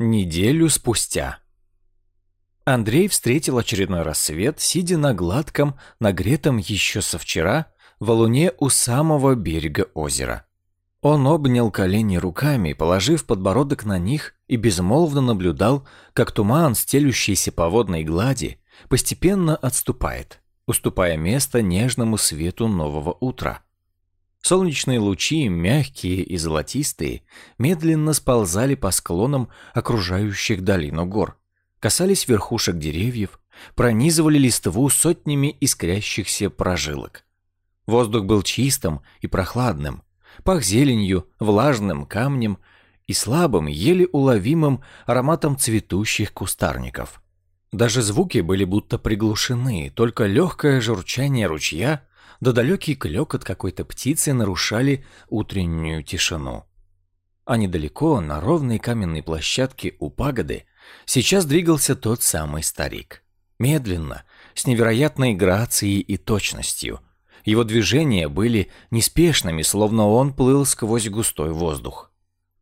Неделю спустя. Андрей встретил очередной рассвет, сидя на гладком, нагретом еще со вчера, валуне у самого берега озера. Он обнял колени руками, положив подбородок на них, и безмолвно наблюдал, как туман, стелющийся по водной глади, постепенно отступает, уступая место нежному свету нового утра. Солнечные лучи, мягкие и золотистые, медленно сползали по склонам окружающих долину гор, касались верхушек деревьев, пронизывали листву сотнями искрящихся прожилок. Воздух был чистым и прохладным, пах зеленью, влажным камнем и слабым, еле уловимым ароматом цветущих кустарников. Даже звуки были будто приглушены, только легкое журчание ручья да далекий клёкот какой-то птицы нарушали утреннюю тишину. А недалеко, на ровной каменной площадке у пагоды, сейчас двигался тот самый старик. Медленно, с невероятной грацией и точностью. Его движения были неспешными, словно он плыл сквозь густой воздух.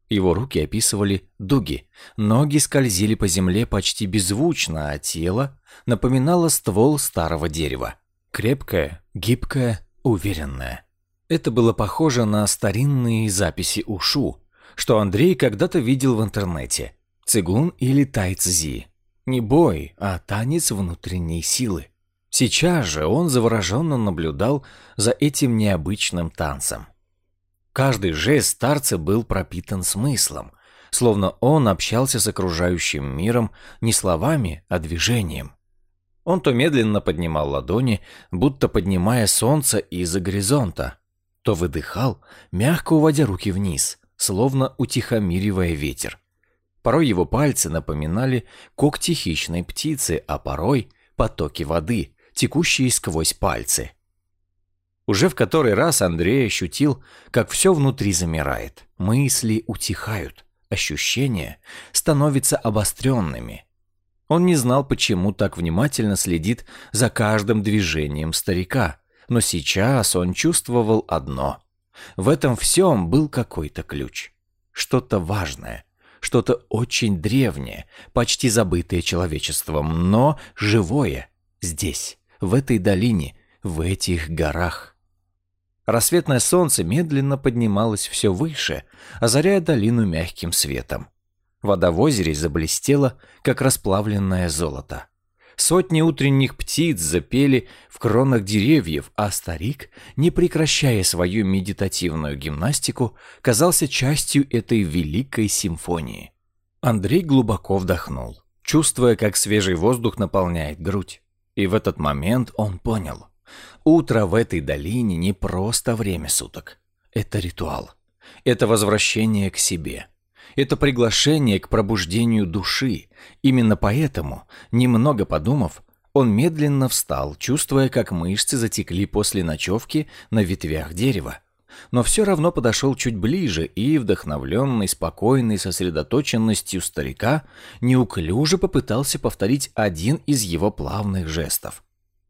Его руки описывали дуги, ноги скользили по земле почти беззвучно, а тело напоминало ствол старого дерева. Крепкое, гибкое, уверенное. Это было похоже на старинные записи Ушу, что Андрей когда-то видел в интернете. Цигун или тайцзи. Не бой, а танец внутренней силы. Сейчас же он завороженно наблюдал за этим необычным танцем. Каждый жест старца был пропитан смыслом, словно он общался с окружающим миром не словами, а движением. Он то медленно поднимал ладони, будто поднимая солнце из-за горизонта, то выдыхал, мягко уводя руки вниз, словно утихомиривая ветер. Порой его пальцы напоминали когти хищной птицы, а порой потоки воды, текущие сквозь пальцы. Уже в который раз Андрей ощутил, как все внутри замирает, мысли утихают, ощущения становятся обостренными, он не знал, почему так внимательно следит за каждым движением старика, но сейчас он чувствовал одно. В этом всем был какой-то ключ. Что-то важное, что-то очень древнее, почти забытое человечеством, но живое здесь, в этой долине, в этих горах. Рассветное солнце медленно поднималось все выше, озаряя долину мягким светом. Вода в озере заблестела, как расплавленное золото. Сотни утренних птиц запели в кронах деревьев, а старик, не прекращая свою медитативную гимнастику, казался частью этой великой симфонии. Андрей глубоко вдохнул, чувствуя, как свежий воздух наполняет грудь. И в этот момент он понял. Утро в этой долине не просто время суток. Это ритуал. Это возвращение к себе. Это приглашение к пробуждению души. Именно поэтому, немного подумав, он медленно встал, чувствуя, как мышцы затекли после ночевки на ветвях дерева. Но все равно подошел чуть ближе и, вдохновленный спокойной сосредоточенностью старика, неуклюже попытался повторить один из его плавных жестов.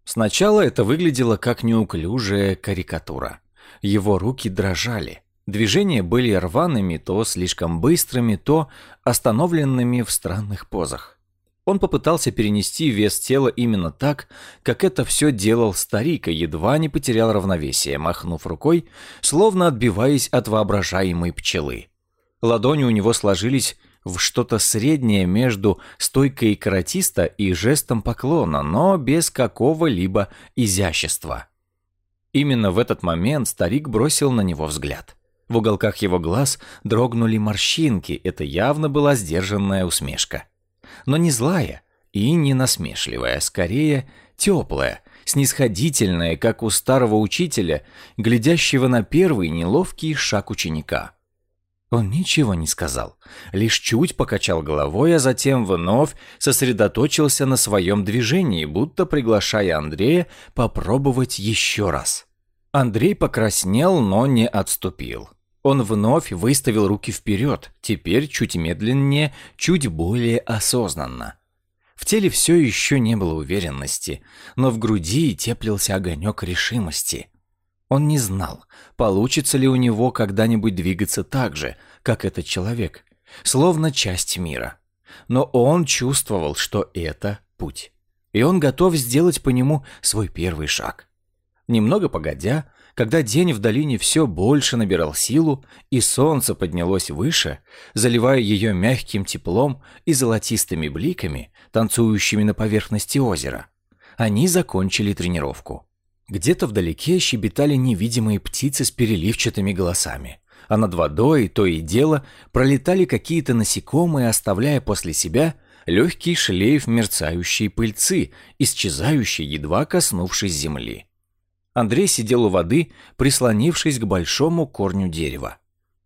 Сначала это выглядело как неуклюжая карикатура. Его руки дрожали – Движения были рваными, то слишком быстрыми, то остановленными в странных позах. Он попытался перенести вес тела именно так, как это все делал старик, и едва не потерял равновесие, махнув рукой, словно отбиваясь от воображаемой пчелы. Ладони у него сложились в что-то среднее между стойкой каратиста и жестом поклона, но без какого-либо изящества. Именно в этот момент старик бросил на него взгляд. В уголках его глаз дрогнули морщинки, это явно была сдержанная усмешка. Но не злая и не насмешливая, скорее теплая, снисходительная, как у старого учителя, глядящего на первый неловкий шаг ученика. Он ничего не сказал, лишь чуть покачал головой, а затем вновь сосредоточился на своем движении, будто приглашая Андрея попробовать еще раз. Андрей покраснел, но не отступил. Он вновь выставил руки вперед, теперь чуть медленнее, чуть более осознанно. В теле все еще не было уверенности, но в груди теплился огонек решимости. Он не знал, получится ли у него когда-нибудь двигаться так же, как этот человек, словно часть мира. но он чувствовал, что это путь. И он готов сделать по нему свой первый шаг. Немного погодя, когда день в долине все больше набирал силу, и солнце поднялось выше, заливая ее мягким теплом и золотистыми бликами, танцующими на поверхности озера, они закончили тренировку. Где-то вдалеке щебетали невидимые птицы с переливчатыми голосами, а над водой то и дело пролетали какие-то насекомые, оставляя после себя легкий шлейф мерцающей пыльцы, исчезающей, едва коснувшись земли. Андрей сидел у воды, прислонившись к большому корню дерева.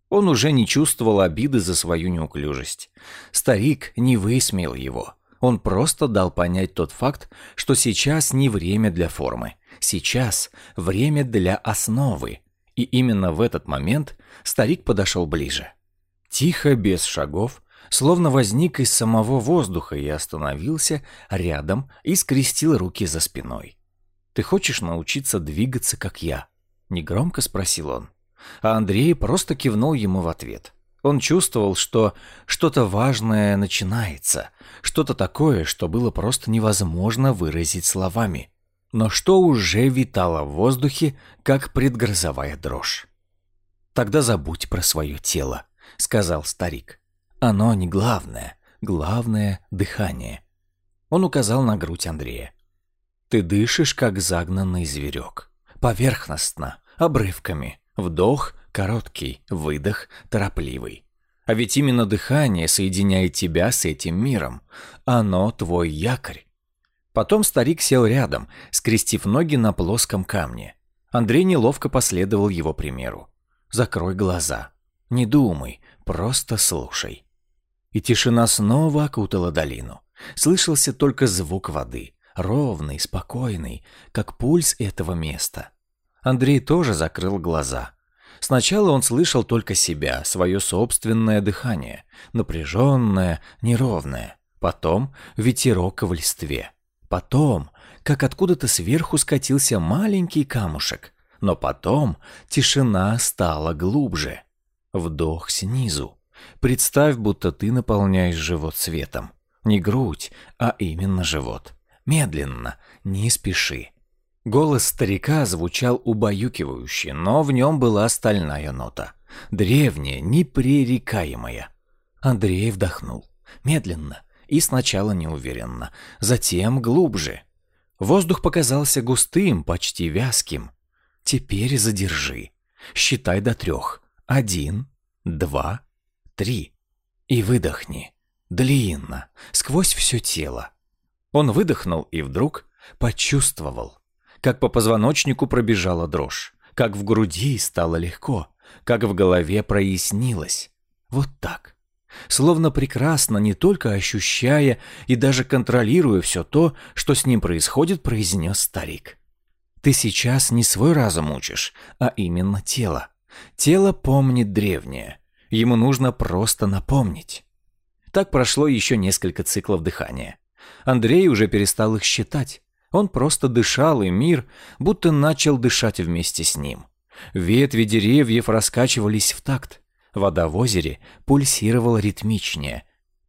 Он уже не чувствовал обиды за свою неуклюжесть. Старик не высмеял его. Он просто дал понять тот факт, что сейчас не время для формы. Сейчас время для основы. И именно в этот момент старик подошел ближе. Тихо, без шагов, словно возник из самого воздуха и остановился рядом и скрестил руки за спиной. «Ты хочешь научиться двигаться, как я?» – негромко спросил он. А Андрей просто кивнул ему в ответ. Он чувствовал, что что-то важное начинается, что-то такое, что было просто невозможно выразить словами, но что уже витало в воздухе, как предгрозовая дрожь. «Тогда забудь про свое тело», — сказал старик. «Оно не главное, главное — дыхание». Он указал на грудь Андрея. Ты дышишь, как загнанный зверек. Поверхностно, обрывками. Вдох короткий, выдох торопливый. А ведь именно дыхание соединяет тебя с этим миром. Оно твой якорь. Потом старик сел рядом, скрестив ноги на плоском камне. Андрей неловко последовал его примеру. Закрой глаза. Не думай, просто слушай. И тишина снова окутала долину. Слышался только звук воды ровный, спокойный, как пульс этого места. Андрей тоже закрыл глаза. Сначала он слышал только себя, свое собственное дыхание, напряженное, неровное. Потом ветерок в листве. Потом, как откуда-то сверху скатился маленький камушек. Но потом тишина стала глубже. Вдох снизу. Представь, будто ты наполняешь живот светом. Не грудь, а именно живот. Медленно, не спеши. Голос старика звучал убаюкивающе, но в нем была стальная нота. Древняя, непререкаемая. Андрей вдохнул. Медленно и сначала неуверенно, затем глубже. Воздух показался густым, почти вязким. Теперь задержи. Считай до трех. Один, два, три. И выдохни. Длинно, сквозь все тело. Он выдохнул и вдруг почувствовал, как по позвоночнику пробежала дрожь, как в груди стало легко, как в голове прояснилось. Вот так. Словно прекрасно, не только ощущая и даже контролируя все то, что с ним происходит, произнес старик. Ты сейчас не свой разум учишь, а именно тело. Тело помнит древнее. Ему нужно просто напомнить. Так прошло еще несколько циклов дыхания. Андрей уже перестал их считать. Он просто дышал, и мир будто начал дышать вместе с ним. Ветви деревьев раскачивались в такт. Вода в озере пульсировала ритмичнее.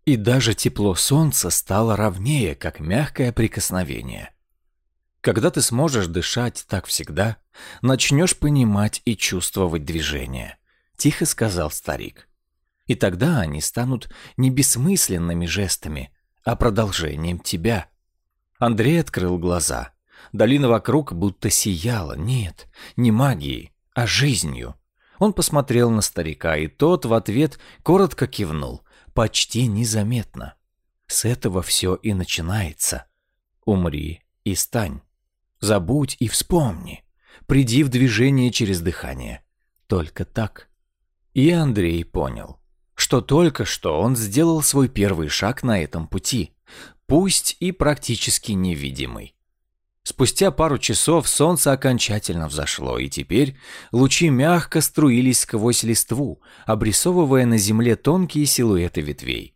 И даже тепло солнца стало ровнее, как мягкое прикосновение. Когда ты сможешь дышать так всегда, начнешь понимать и чувствовать движение, тихо сказал старик. И тогда они станут не бессмысленными жестами, а продолжением тебя. Андрей открыл глаза. Долина вокруг будто сияла. Нет, не магией, а жизнью. Он посмотрел на старика, и тот в ответ коротко кивнул, почти незаметно. С этого все и начинается. Умри и стань. Забудь и вспомни. Приди в движение через дыхание. Только так. И Андрей понял что только что он сделал свой первый шаг на этом пути, пусть и практически невидимый. Спустя пару часов солнце окончательно взошло, и теперь лучи мягко струились сквозь листву, обрисовывая на земле тонкие силуэты ветвей.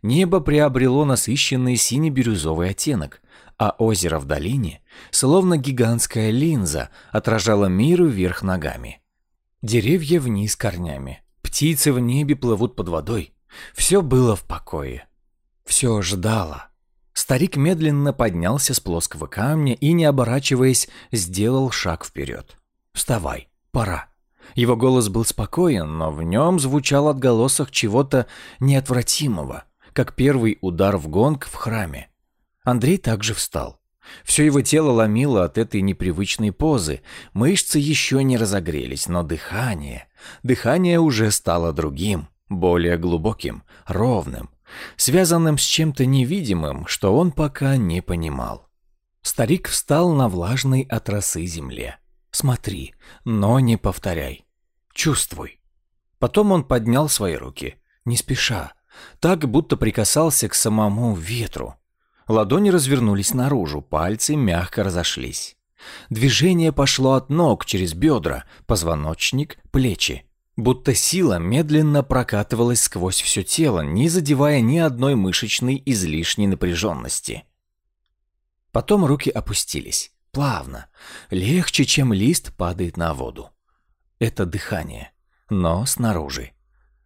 Небо приобрело насыщенный сине-бирюзовый оттенок, а озеро в долине, словно гигантская линза, отражало мир вверх ногами. Деревья вниз корнями, Птицы в небе плывут под водой. Все было в покое. Все ждало. Старик медленно поднялся с плоского камня и, не оборачиваясь, сделал шаг вперед. «Вставай, пора». Его голос был спокоен, но в нем звучал отголосок чего-то неотвратимого, как первый удар в гонг в храме. Андрей также встал. Все его тело ломило от этой непривычной позы, мышцы еще не разогрелись, но дыхание... Дыхание уже стало другим, более глубоким, ровным, связанным с чем-то невидимым, что он пока не понимал. Старик встал на влажной от росы земле. Смотри, но не повторяй. Чувствуй. Потом он поднял свои руки, не спеша, так будто прикасался к самому ветру. Ладони развернулись наружу, пальцы мягко разошлись. Движение пошло от ног через бедра, позвоночник, плечи. Будто сила медленно прокатывалась сквозь все тело, не задевая ни одной мышечной излишней напряженности. Потом руки опустились. Плавно. Легче, чем лист падает на воду. Это дыхание. Но снаружи.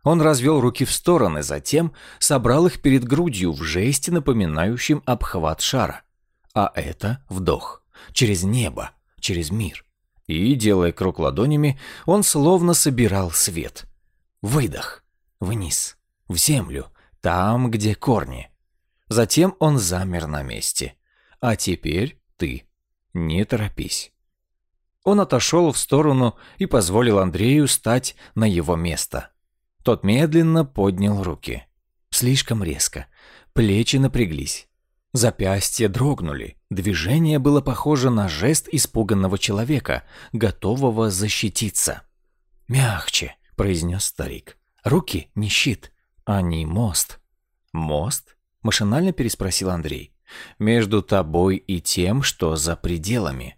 Он развел руки в стороны, затем собрал их перед грудью в жесте, напоминающем обхват шара. А это вдох. Через небо, через мир. И, делая круг ладонями, он словно собирал свет. Выдох. Вниз. В землю. Там, где корни. Затем он замер на месте. А теперь ты. Не торопись. Он отошел в сторону и позволил Андрею стать на его место. Тот медленно поднял руки. Слишком резко. Плечи напряглись. Запястья дрогнули. Движение было похоже на жест испуганного человека, готового защититься. «Мягче», — произнес старик. «Руки не щит, они мост». «Мост?» — машинально переспросил Андрей. «Между тобой и тем, что за пределами».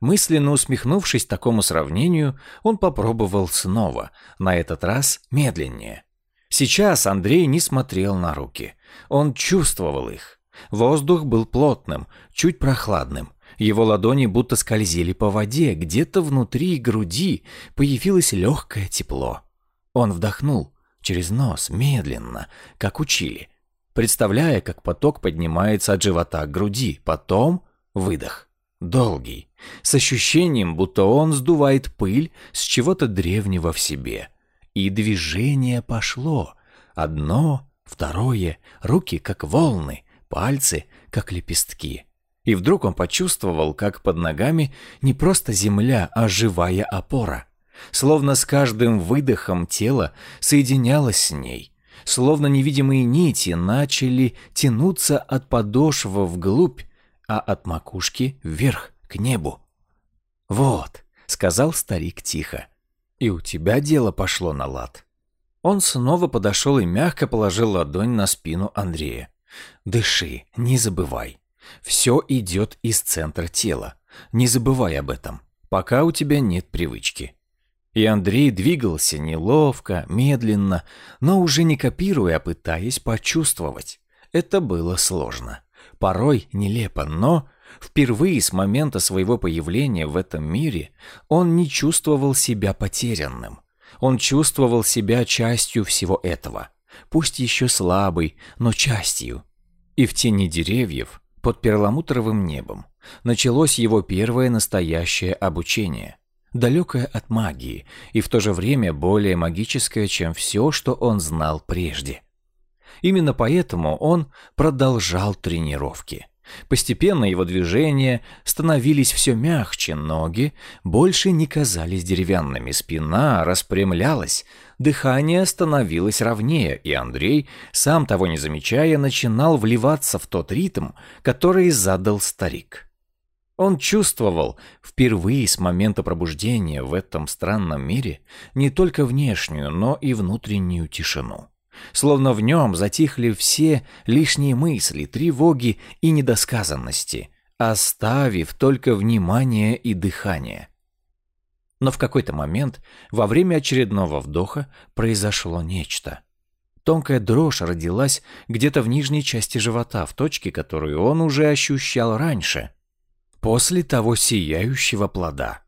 Мысленно усмехнувшись такому сравнению, он попробовал снова, на этот раз медленнее. Сейчас Андрей не смотрел на руки. Он чувствовал их. Воздух был плотным, чуть прохладным. Его ладони будто скользили по воде, где-то внутри груди появилось легкое тепло. Он вдохнул через нос, медленно, как учили, представляя, как поток поднимается от живота к груди, потом выдох. Долгий, с ощущением, будто он сдувает пыль с чего-то древнего в себе. И движение пошло. Одно, второе, руки как волны, пальцы как лепестки. И вдруг он почувствовал, как под ногами не просто земля, а живая опора. Словно с каждым выдохом тело соединялось с ней. Словно невидимые нити начали тянуться от подошвы вглубь, а от макушки вверх, к небу. «Вот», — сказал старик тихо, — «и у тебя дело пошло на лад». Он снова подошел и мягко положил ладонь на спину Андрея. «Дыши, не забывай. Все идет из центра тела. Не забывай об этом, пока у тебя нет привычки». И Андрей двигался неловко, медленно, но уже не копируя, а пытаясь почувствовать. Это было сложно. Порой нелепо, но Впервые с момента своего появления в этом мире он не чувствовал себя потерянным. Он чувствовал себя частью всего этого, пусть еще слабой, но частью. И в тени деревьев, под перламутровым небом, началось его первое настоящее обучение. Далекое от магии и в то же время более магическое, чем все, что он знал прежде. Именно поэтому он продолжал тренировки – Постепенно его движения становились все мягче, ноги больше не казались деревянными, спина распрямлялась, дыхание становилось ровнее, и Андрей, сам того не замечая, начинал вливаться в тот ритм, который задал старик. Он чувствовал впервые с момента пробуждения в этом странном мире не только внешнюю, но и внутреннюю тишину словно в нем затихли все лишние мысли, тревоги и недосказанности, оставив только внимание и дыхание. Но в какой-то момент, во время очередного вдоха, произошло нечто. Тонкая дрожь родилась где-то в нижней части живота, в точке, которую он уже ощущал раньше, после того сияющего плода.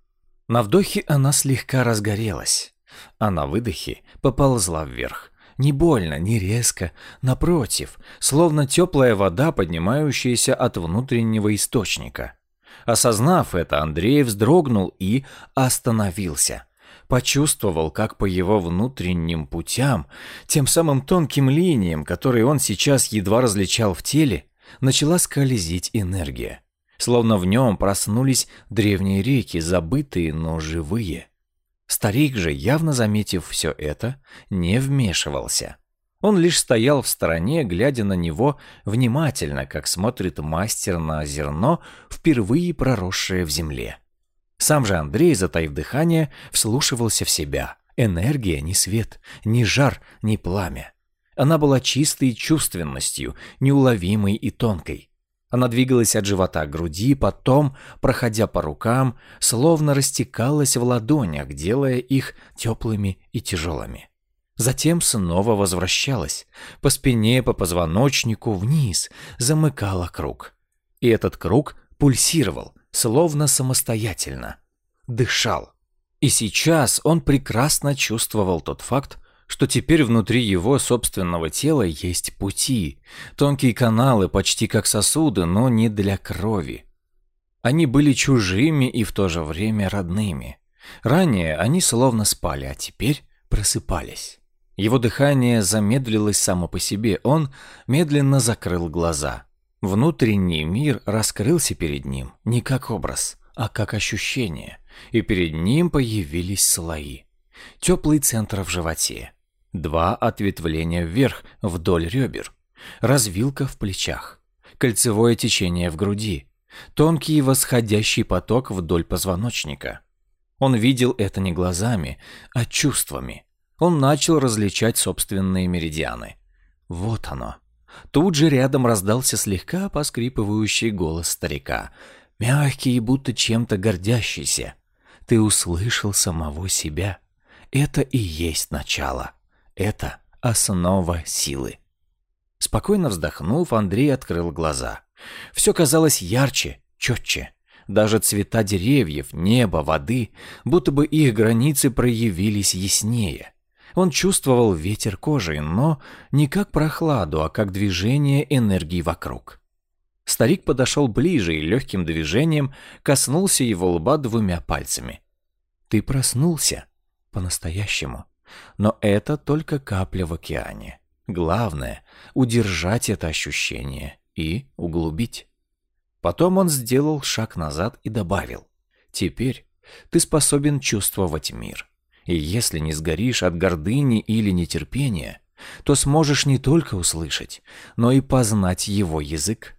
На вдохе она слегка разгорелась, а на выдохе поползла вверх, Не больно, не резко, напротив, словно теплая вода, поднимающаяся от внутреннего источника. Осознав это, Андрей вздрогнул и остановился. Почувствовал, как по его внутренним путям, тем самым тонким линиям, которые он сейчас едва различал в теле, начала скользить энергия. Словно в нем проснулись древние реки, забытые, но живые. Старик же, явно заметив все это, не вмешивался. Он лишь стоял в стороне, глядя на него внимательно, как смотрит мастер на зерно, впервые проросшее в земле. Сам же Андрей, затаив дыхание, вслушивался в себя. Энергия не свет, ни жар, ни пламя. Она была чистой чувственностью, неуловимой и тонкой. Она двигалась от живота к груди, потом, проходя по рукам, словно растекалась в ладонях, делая их теплыми и тяжелыми. Затем снова возвращалась, по спине, по позвоночнику, вниз, замыкала круг. И этот круг пульсировал, словно самостоятельно. Дышал. И сейчас он прекрасно чувствовал тот факт, что теперь внутри его собственного тела есть пути, тонкие каналы, почти как сосуды, но не для крови. Они были чужими и в то же время родными. Ранее они словно спали, а теперь просыпались. Его дыхание замедлилось само по себе, он медленно закрыл глаза. Внутренний мир раскрылся перед ним не как образ, а как ощущение, и перед ним появились слои. Теплый центр в животе, Два ответвления вверх вдоль ребер, развилка в плечах, кольцевое течение в груди, тонкий восходящий поток вдоль позвоночника. Он видел это не глазами, а чувствами. Он начал различать собственные меридианы. Вот оно. Тут же рядом раздался слегка поскрипывающий голос старика, мягкий и будто чем-то гордящийся. Ты услышал самого себя. Это и есть начало. Это основа силы. Спокойно вздохнув, Андрей открыл глаза. Все казалось ярче, четче. Даже цвета деревьев, неба, воды, будто бы их границы проявились яснее. Он чувствовал ветер кожи, но не как прохладу, а как движение энергии вокруг. Старик подошел ближе и легким движением коснулся его лба двумя пальцами. «Ты проснулся. По-настоящему. Но это только капля в океане. Главное – удержать это ощущение и углубить. Потом он сделал шаг назад и добавил. Теперь ты способен чувствовать мир. И если не сгоришь от гордыни или нетерпения, то сможешь не только услышать, но и познать его язык.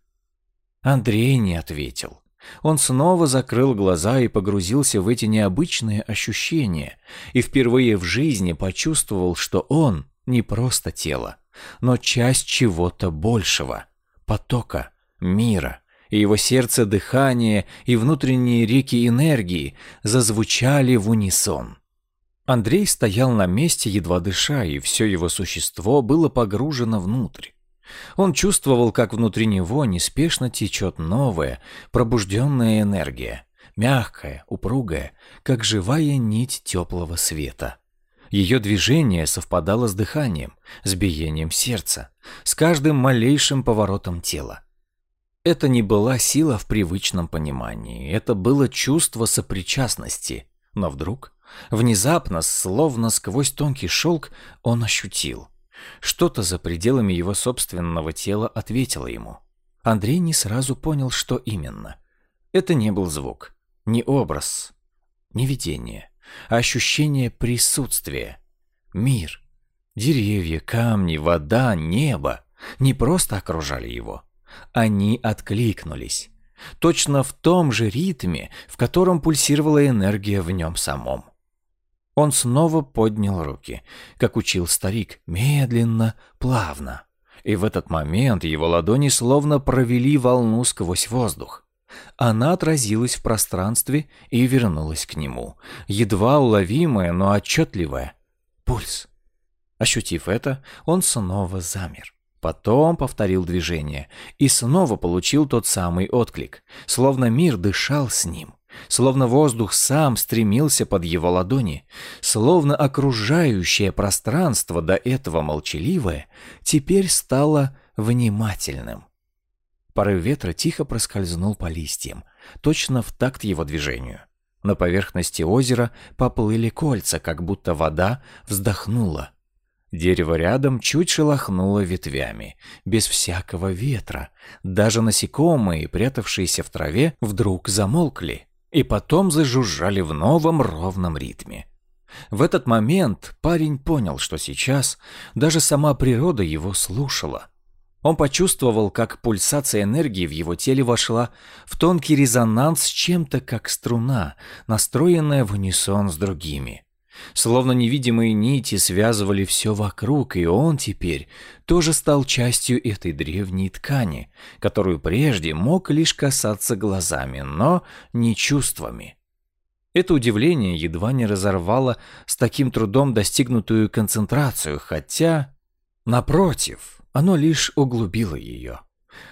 Андрей не ответил. Он снова закрыл глаза и погрузился в эти необычные ощущения, и впервые в жизни почувствовал, что он не просто тело, но часть чего-то большего, потока, мира, и его сердце дыхание и внутренние реки энергии зазвучали в унисон. Андрей стоял на месте, едва дыша, и все его существо было погружено внутрь. Он чувствовал, как внутри него неспешно течет новая, пробужденная энергия, мягкая, упругая, как живая нить теплого света. Ее движение совпадало с дыханием, с биением сердца, с каждым малейшим поворотом тела. Это не была сила в привычном понимании, это было чувство сопричастности. Но вдруг, внезапно, словно сквозь тонкий шелк, он ощутил – что-то за пределами его собственного тела ответило ему. Андрей не сразу понял, что именно. Это не был звук, не образ, не видение, а ощущение присутствия. Мир, деревья, камни, вода, небо не просто окружали его. Они откликнулись. Точно в том же ритме, в котором пульсировала энергия в нем самом. Он снова поднял руки, как учил старик, медленно, плавно. И в этот момент его ладони словно провели волну сквозь воздух. Она отразилась в пространстве и вернулась к нему, едва уловимая, но отчетливая. Пульс. Ощутив это, он снова замер. Потом повторил движение и снова получил тот самый отклик, словно мир дышал с ним, словно воздух сам стремился под его ладони, словно окружающее пространство до этого молчаливое теперь стало внимательным. Порыв ветра тихо проскользнул по листьям, точно в такт его движению. На поверхности озера поплыли кольца, как будто вода вздохнула. Дерево рядом чуть шелохнуло ветвями, без всякого ветра. Даже насекомые, прятавшиеся в траве, вдруг замолкли и потом зажужжали в новом ровном ритме. В этот момент парень понял, что сейчас даже сама природа его слушала. Он почувствовал, как пульсация энергии в его теле вошла в тонкий резонанс с чем-то, как струна, настроенная в унисон с другими. Словно невидимые нити связывали все вокруг, и он теперь тоже стал частью этой древней ткани, которую прежде мог лишь касаться глазами, но не чувствами. Это удивление едва не разорвало с таким трудом достигнутую концентрацию, хотя, напротив, оно лишь углубило ее.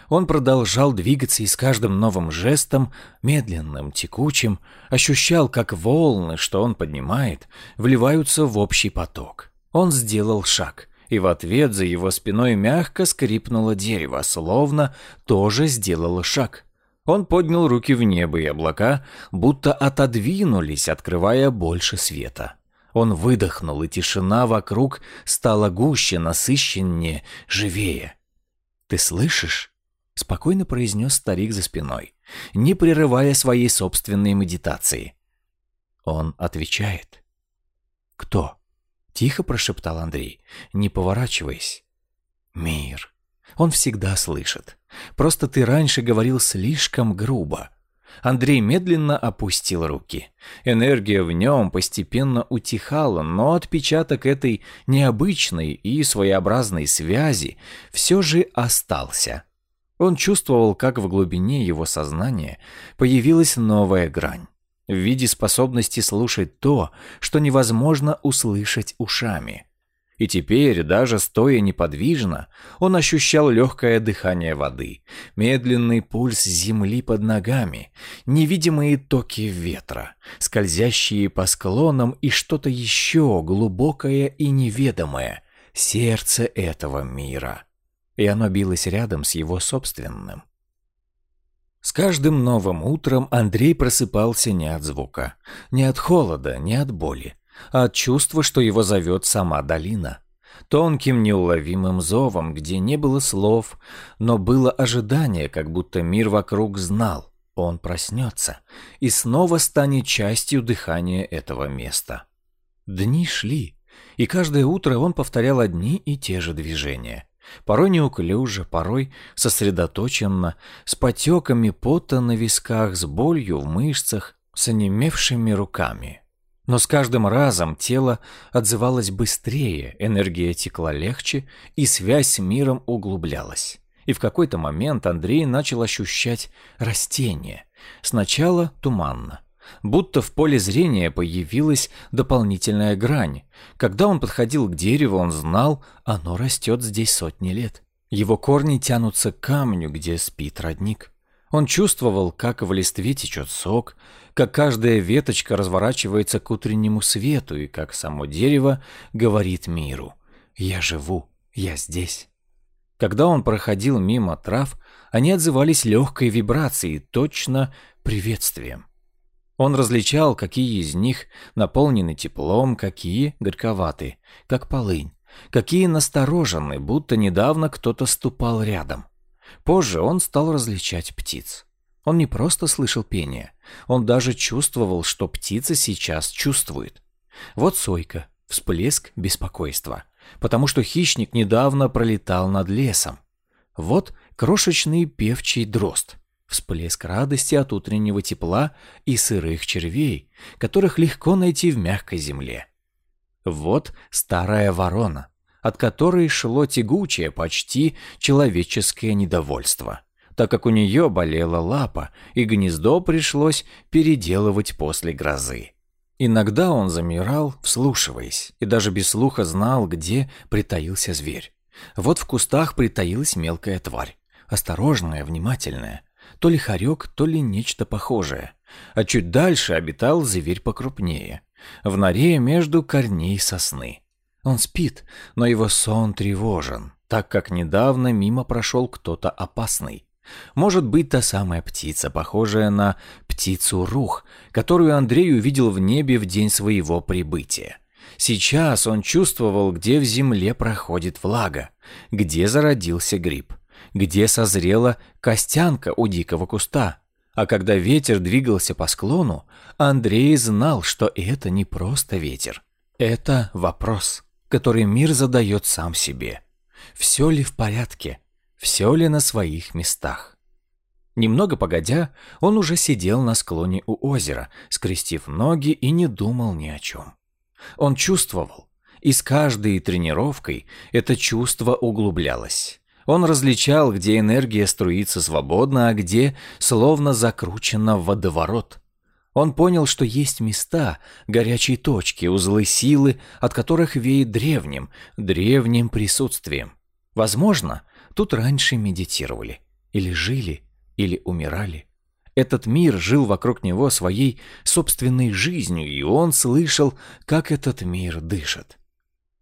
Он продолжал двигаться и с каждым новым жестом, медленным, текучим, ощущал, как волны, что он поднимает, вливаются в общий поток. Он сделал шаг, и в ответ за его спиной мягко скрипнуло дерево, словно тоже сделало шаг. Он поднял руки в небо, и облака будто отодвинулись, открывая больше света. Он выдохнул, и тишина вокруг стала гуще, насыщеннее, живее. «Ты слышишь?» — спокойно произнес старик за спиной, не прерывая своей собственной медитации. Он отвечает. «Кто?» — тихо прошептал Андрей, не поворачиваясь. «Мир. Он всегда слышит. Просто ты раньше говорил слишком грубо». Андрей медленно опустил руки. Энергия в нем постепенно утихала, но отпечаток этой необычной и своеобразной связи все же остался. Он чувствовал, как в глубине его сознания появилась новая грань в виде способности слушать то, что невозможно услышать ушами. И теперь, даже стоя неподвижно, он ощущал легкое дыхание воды, медленный пульс земли под ногами, невидимые токи ветра, скользящие по склонам и что-то еще глубокое и неведомое, сердце этого мира. И оно билось рядом с его собственным. С каждым новым утром Андрей просыпался не от звука, не от холода, не от боли, а от чувства, что его зовет сама долина. Тонким неуловимым зовом, где не было слов, но было ожидание, как будто мир вокруг знал, он проснется и снова станет частью дыхания этого места. Дни шли, и каждое утро он повторял одни и те же движения. Порой неуклюже, порой сосредоточенно, с потеками пота на висках, с болью в мышцах, с онемевшими руками. Но с каждым разом тело отзывалось быстрее, энергия текла легче, и связь с миром углублялась. И в какой-то момент Андрей начал ощущать растение. Сначала туманно. Будто в поле зрения появилась дополнительная грань. Когда он подходил к дереву, он знал, оно растет здесь сотни лет. Его корни тянутся к камню, где спит родник. Он чувствовал, как в листве течет сок, как каждая веточка разворачивается к утреннему свету и как само дерево говорит миру «Я живу, я здесь». Когда он проходил мимо трав, они отзывались легкой вибрацией, точно приветствием. Он различал, какие из них наполнены теплом, какие горьковаты, как полынь, какие насторожены, будто недавно кто-то ступал рядом. Позже он стал различать птиц. Он не просто слышал пение, он даже чувствовал, что птица сейчас чувствует. Вот сойка, всплеск беспокойства, потому что хищник недавно пролетал над лесом. Вот крошечный певчий дрозд, всплеск радости от утреннего тепла и сырых червей, которых легко найти в мягкой земле. Вот старая ворона, от которой шло тягучее, почти человеческое недовольство, так как у нее болела лапа, и гнездо пришлось переделывать после грозы. Иногда он замирал, вслушиваясь, и даже без слуха знал, где притаился зверь. Вот в кустах притаилась мелкая тварь, осторожная, внимательная. То ли хорек, то ли нечто похожее. А чуть дальше обитал зверь покрупнее. В норе между корней сосны. Он спит, но его сон тревожен, так как недавно мимо прошел кто-то опасный. Может быть, та самая птица, похожая на птицу-рух, которую Андрей увидел в небе в день своего прибытия. Сейчас он чувствовал, где в земле проходит влага, где зародился гриб, где созрела костянка у дикого куста. А когда ветер двигался по склону, Андрей знал, что это не просто ветер. Это вопрос, который мир задает сам себе. Все ли в порядке? все ли на своих местах. Немного погодя, он уже сидел на склоне у озера, скрестив ноги и не думал ни о чем. Он чувствовал, и с каждой тренировкой это чувство углублялось. Он различал, где энергия струится свободно, а где словно закручена в водоворот. Он понял, что есть места, горячие точки, узлы силы, от которых веет древним, древним присутствием. Возможно, Тут раньше медитировали. Или жили, или умирали. Этот мир жил вокруг него своей собственной жизнью, и он слышал, как этот мир дышит.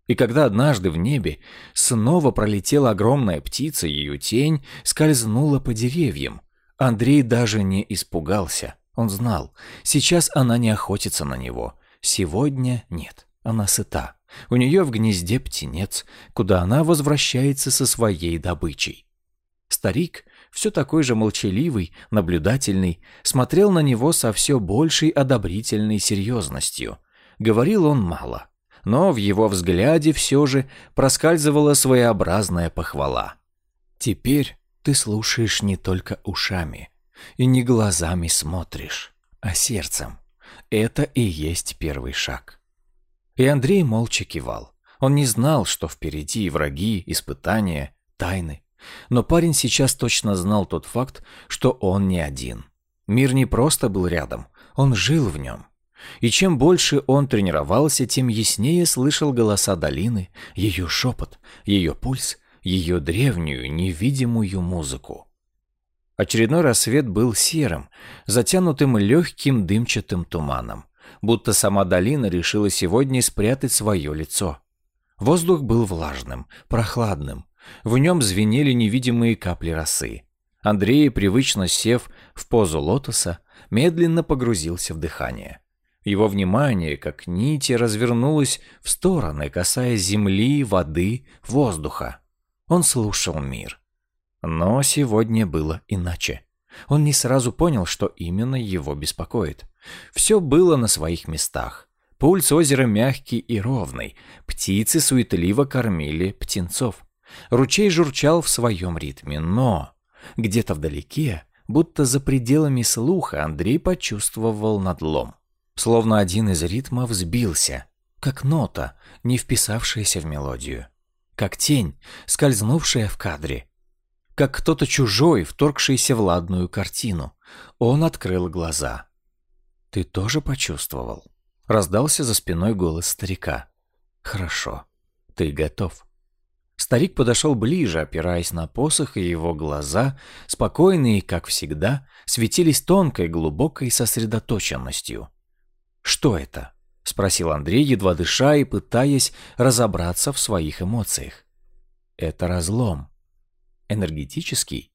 И когда однажды в небе снова пролетела огромная птица, ее тень скользнула по деревьям. Андрей даже не испугался. Он знал, сейчас она не охотится на него. Сегодня нет, она сыта. У нее в гнезде птенец, куда она возвращается со своей добычей. Старик, все такой же молчаливый, наблюдательный, смотрел на него со все большей одобрительной серьезностью. Говорил он мало, но в его взгляде все же проскальзывала своеобразная похвала. «Теперь ты слушаешь не только ушами и не глазами смотришь, а сердцем. Это и есть первый шаг. И Андрей молча кивал. Он не знал, что впереди враги, испытания, тайны. Но парень сейчас точно знал тот факт, что он не один. Мир не просто был рядом, он жил в нем. И чем больше он тренировался, тем яснее слышал голоса долины, ее шепот, ее пульс, ее древнюю, невидимую музыку. Очередной рассвет был серым, затянутым легким дымчатым туманом будто сама долина решила сегодня спрятать свое лицо. Воздух был влажным, прохладным. В нем звенели невидимые капли росы. Андрей, привычно сев в позу лотоса, медленно погрузился в дыхание. Его внимание, как нити, развернулось в стороны, касаясь земли, воды, воздуха. Он слушал мир. Но сегодня было иначе. Он не сразу понял, что именно его беспокоит. Все было на своих местах. Пульс озера мягкий и ровный. Птицы суетливо кормили птенцов. Ручей журчал в своем ритме, но где-то вдалеке, будто за пределами слуха, Андрей почувствовал надлом. Словно один из ритмов сбился, как нота, не вписавшаяся в мелодию. Как тень, скользнувшая в кадре. Как кто-то чужой, вторгшийся в ладную картину. Он открыл глаза. «Ты тоже почувствовал?» Раздался за спиной голос старика. «Хорошо. Ты готов». Старик подошел ближе, опираясь на посох, и его глаза, спокойные, как всегда, светились тонкой, глубокой сосредоточенностью. «Что это?» — спросил Андрей, едва дыша и пытаясь разобраться в своих эмоциях. «Это разлом. Энергетический?»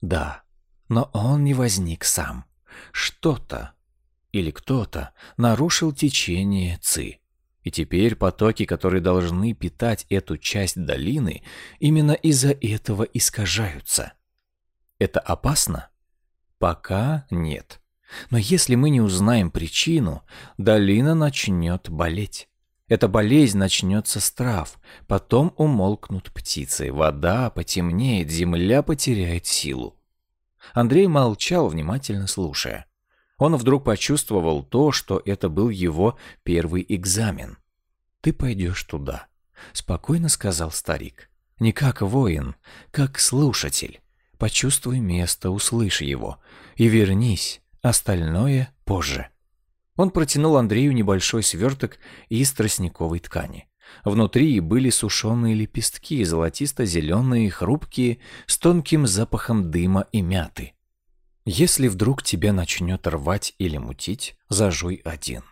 «Да, но он не возник сам. Что-то, или кто-то нарушил течение Ци. И теперь потоки, которые должны питать эту часть долины, именно из-за этого искажаются. Это опасно? Пока нет. Но если мы не узнаем причину, долина начнет болеть. Эта болезнь начнется с трав, потом умолкнут птицы, вода потемнеет, земля потеряет силу. Андрей молчал, внимательно слушая. Он вдруг почувствовал то, что это был его первый экзамен. «Ты пойдешь туда», — спокойно сказал старик. «Не как воин, как слушатель. Почувствуй место, услышь его. И вернись, остальное позже». Он протянул Андрею небольшой сверток из тростниковой ткани. Внутри были сушеные лепестки, золотисто-зеленые, хрупкие, с тонким запахом дыма и мяты. Если вдруг тебя начнет рвать или мутить, зажуй один.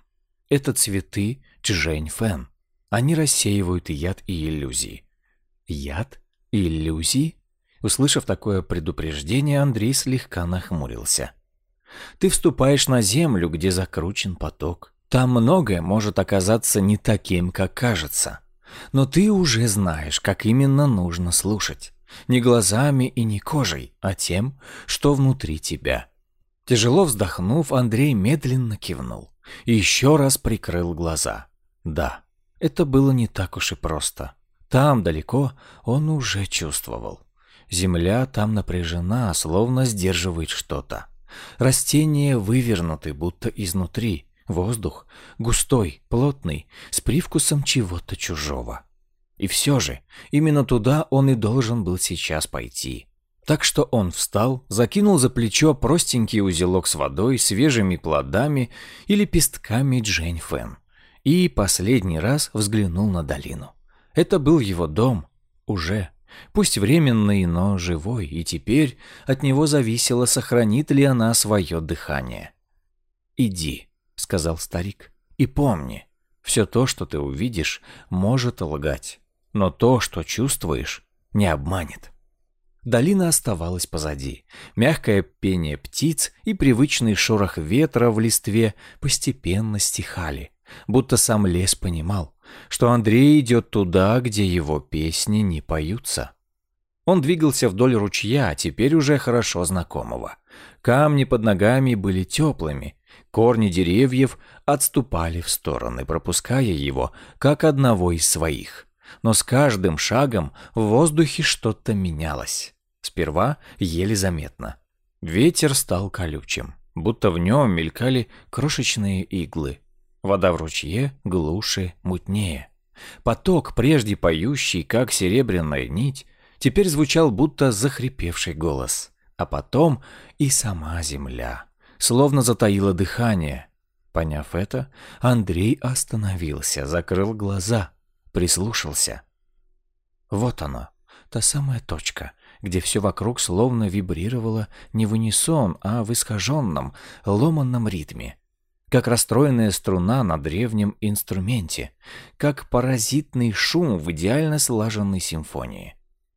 Это цветы Чжэнь Фэн. Они рассеивают яд и иллюзии. Яд? Иллюзии? Услышав такое предупреждение, Андрей слегка нахмурился. Ты вступаешь на землю, где закручен поток. Там многое может оказаться не таким, как кажется. Но ты уже знаешь, как именно нужно слушать. Не глазами и не кожей, а тем, что внутри тебя. Тяжело вздохнув, Андрей медленно кивнул и еще раз прикрыл глаза. Да, это было не так уж и просто. Там, далеко, он уже чувствовал. Земля там напряжена, словно сдерживает что-то. Растения вывернуты, будто изнутри. Воздух густой, плотный, с привкусом чего-то чужого. И все же, именно туда он и должен был сейчас пойти. Так что он встал, закинул за плечо простенький узелок с водой, свежими плодами и лепестками Джень Фэн. И последний раз взглянул на долину. Это был его дом. Уже. Пусть временный, но живой. И теперь от него зависело, сохранит ли она свое дыхание. «Иди», — сказал старик, — «и помни, все то, что ты увидишь, может лгать но то, что чувствуешь, не обманет. Долина оставалась позади. Мягкое пение птиц и привычный шорох ветра в листве постепенно стихали, будто сам лес понимал, что Андрей идет туда, где его песни не поются. Он двигался вдоль ручья, теперь уже хорошо знакомого. Камни под ногами были теплыми, корни деревьев отступали в стороны, пропуская его, как одного из своих но с каждым шагом в воздухе что-то менялось. Сперва еле заметно. Ветер стал колючим, будто в нем мелькали крошечные иглы. Вода в ручье глуше, мутнее. Поток, прежде поющий, как серебряная нить, теперь звучал будто захрипевший голос. А потом и сама земля, словно затаила дыхание. Поняв это, Андрей остановился, закрыл глаза прислушался. Вот оно, та самая точка, где все вокруг словно вибрировало не в унисон, а в искаженном, ломанном ритме. Как расстроенная струна на древнем инструменте, как паразитный шум в идеально слаженной симфонии.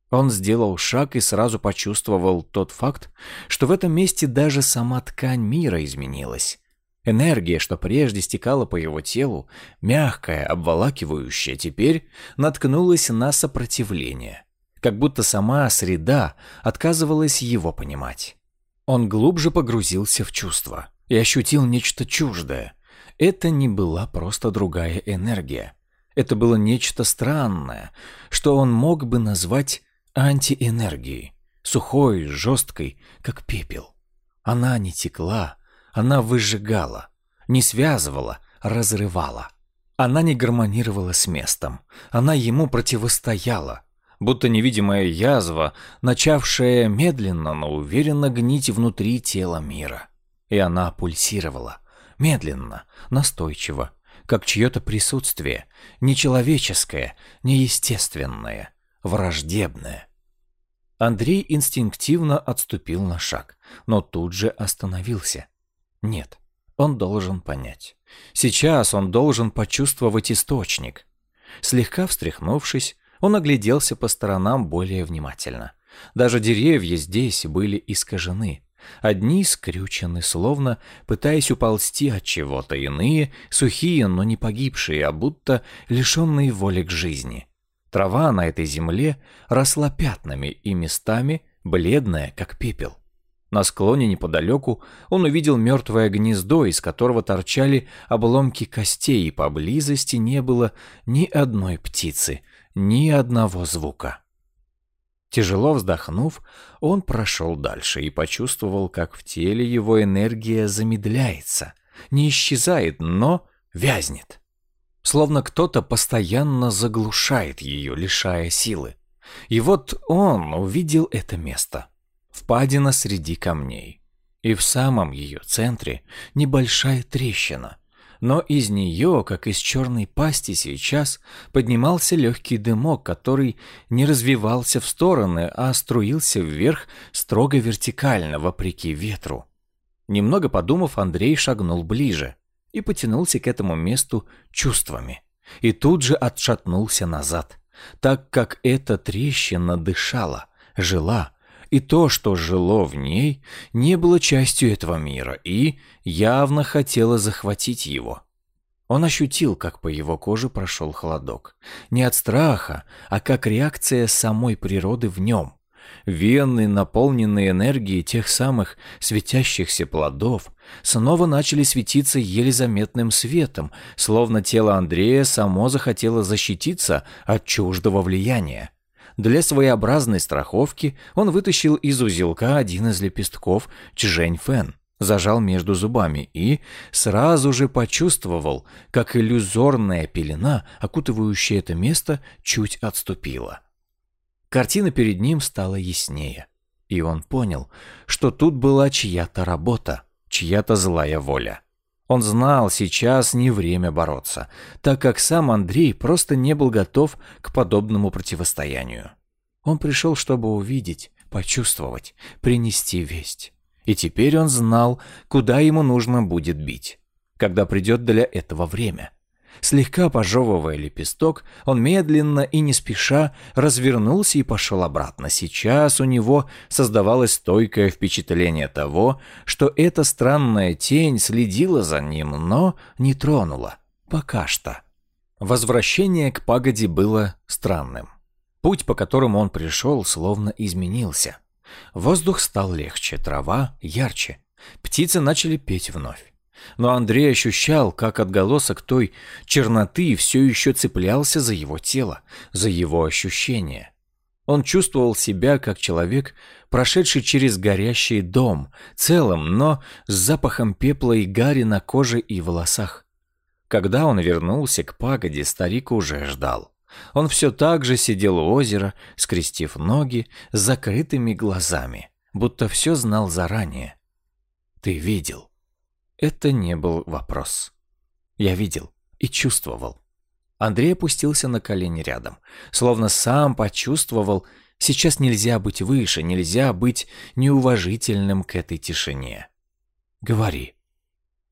Он сделал шаг и сразу почувствовал тот факт, что в этом месте даже сама ткань мира изменилась. Энергия, что прежде стекала по его телу, мягкая, обволакивающая, теперь наткнулась на сопротивление. Как будто сама среда отказывалась его понимать. Он глубже погрузился в чувства и ощутил нечто чуждое. Это не была просто другая энергия. Это было нечто странное, что он мог бы назвать антиэнергией, сухой, жесткой, как пепел. Она не текла, она выжигала, не связывала, разрывала. Она не гармонировала с местом. Она ему противостояла, будто невидимая язва, начавшая медленно, но уверенно гнить внутри тела мира. И она пульсировала, медленно, настойчиво, как чье-то присутствие, нечеловеческое, неестественное, враждебное. Андрей инстинктивно отступил на шаг, но тут же остановился. Нет, он должен понять. Сейчас он должен почувствовать источник. Слегка встряхнувшись, он огляделся по сторонам более внимательно. Даже деревья здесь были искажены. Одни скрючены, словно пытаясь уползти от чего-то, иные сухие, но не погибшие, а будто лишенные воли к жизни. Трава на этой земле росла пятнами и местами бледная, как пепел. На склоне неподалеку он увидел мертвое гнездо, из которого торчали обломки костей, и поблизости не было ни одной птицы, ни одного звука. Тяжело вздохнув, он прошел дальше и почувствовал, как в теле его энергия замедляется, не исчезает, но вязнет. Словно кто-то постоянно заглушает ее, лишая силы. И вот он увидел это место — впадина среди камней. И в самом ее центре небольшая трещина. Но из нее, как из черной пасти сейчас, поднимался легкий дымок, который не развивался в стороны, а струился вверх строго вертикально, вопреки ветру. Немного подумав, Андрей шагнул ближе и потянулся к этому месту чувствами. И тут же отшатнулся назад, так как эта трещина дышала, жила, и то, что жило в ней, не было частью этого мира и явно хотело захватить его. Он ощутил, как по его коже прошел холодок. Не от страха, а как реакция самой природы в нем. Вены, наполненные энергией тех самых светящихся плодов, снова начали светиться еле заметным светом, словно тело Андрея само захотело защититься от чуждого влияния. Для своеобразной страховки он вытащил из узелка один из лепестков Чжэнь-Фэн, зажал между зубами и сразу же почувствовал, как иллюзорная пелена, окутывающая это место, чуть отступила. Картина перед ним стала яснее, и он понял, что тут была чья-то работа, чья-то злая воля. Он знал, сейчас не время бороться, так как сам Андрей просто не был готов к подобному противостоянию. Он пришел, чтобы увидеть, почувствовать, принести весть. И теперь он знал, куда ему нужно будет бить, когда придет для этого время. Слегка пожевывая лепесток, он медленно и не спеша развернулся и пошел обратно. Сейчас у него создавалось стойкое впечатление того, что эта странная тень следила за ним, но не тронула. Пока что. Возвращение к пагоде было странным. Путь, по которому он пришел, словно изменился. Воздух стал легче, трава ярче. Птицы начали петь вновь. Но Андрей ощущал, как отголосок той черноты все еще цеплялся за его тело, за его ощущения. Он чувствовал себя как человек, прошедший через горящий дом, целым, но с запахом пепла и гари на коже и волосах. Когда он вернулся к пагоде, старик уже ждал. Он все так же сидел у озера, скрестив ноги, с закрытыми глазами, будто все знал заранее. «Ты видел?» Это не был вопрос. Я видел и чувствовал. Андрей опустился на колени рядом, словно сам почувствовал, сейчас нельзя быть выше, нельзя быть неуважительным к этой тишине. «Говори».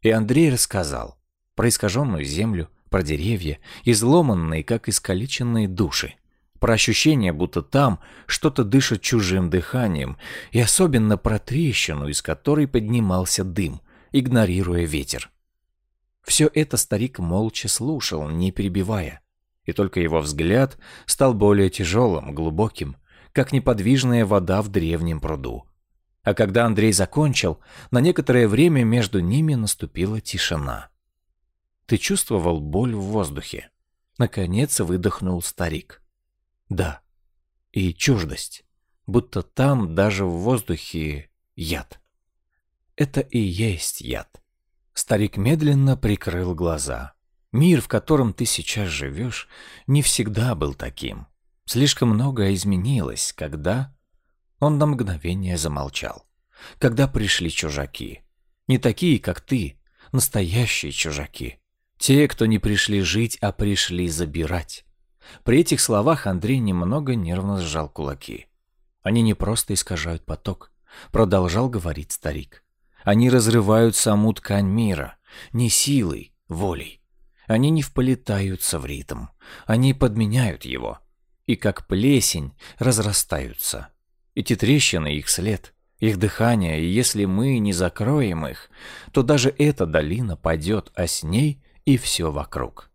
И Андрей рассказал про искаженную землю, про деревья, изломанные, как искалеченные души, про ощущение, будто там что-то дышит чужим дыханием, и особенно про трещину, из которой поднимался дым, игнорируя ветер. Все это старик молча слушал, не перебивая, и только его взгляд стал более тяжелым, глубоким, как неподвижная вода в древнем пруду. А когда Андрей закончил, на некоторое время между ними наступила тишина. Ты чувствовал боль в воздухе? Наконец выдохнул старик. Да. И чуждость. Будто там даже в воздухе яд. Это и есть яд. Старик медленно прикрыл глаза. Мир, в котором ты сейчас живешь, не всегда был таким. Слишком многое изменилось, когда... Он на мгновение замолчал. Когда пришли чужаки. Не такие, как ты, настоящие чужаки. Те, кто не пришли жить, а пришли забирать. При этих словах Андрей немного нервно сжал кулаки. Они не просто искажают поток, продолжал говорить старик. Они разрывают саму ткань мира, не силой, волей. Они не вполетаются в ритм, они подменяют его. И как плесень разрастаются. Эти трещины — их след, их дыхание, и если мы не закроем их, то даже эта долина падет, а с ней и все вокруг.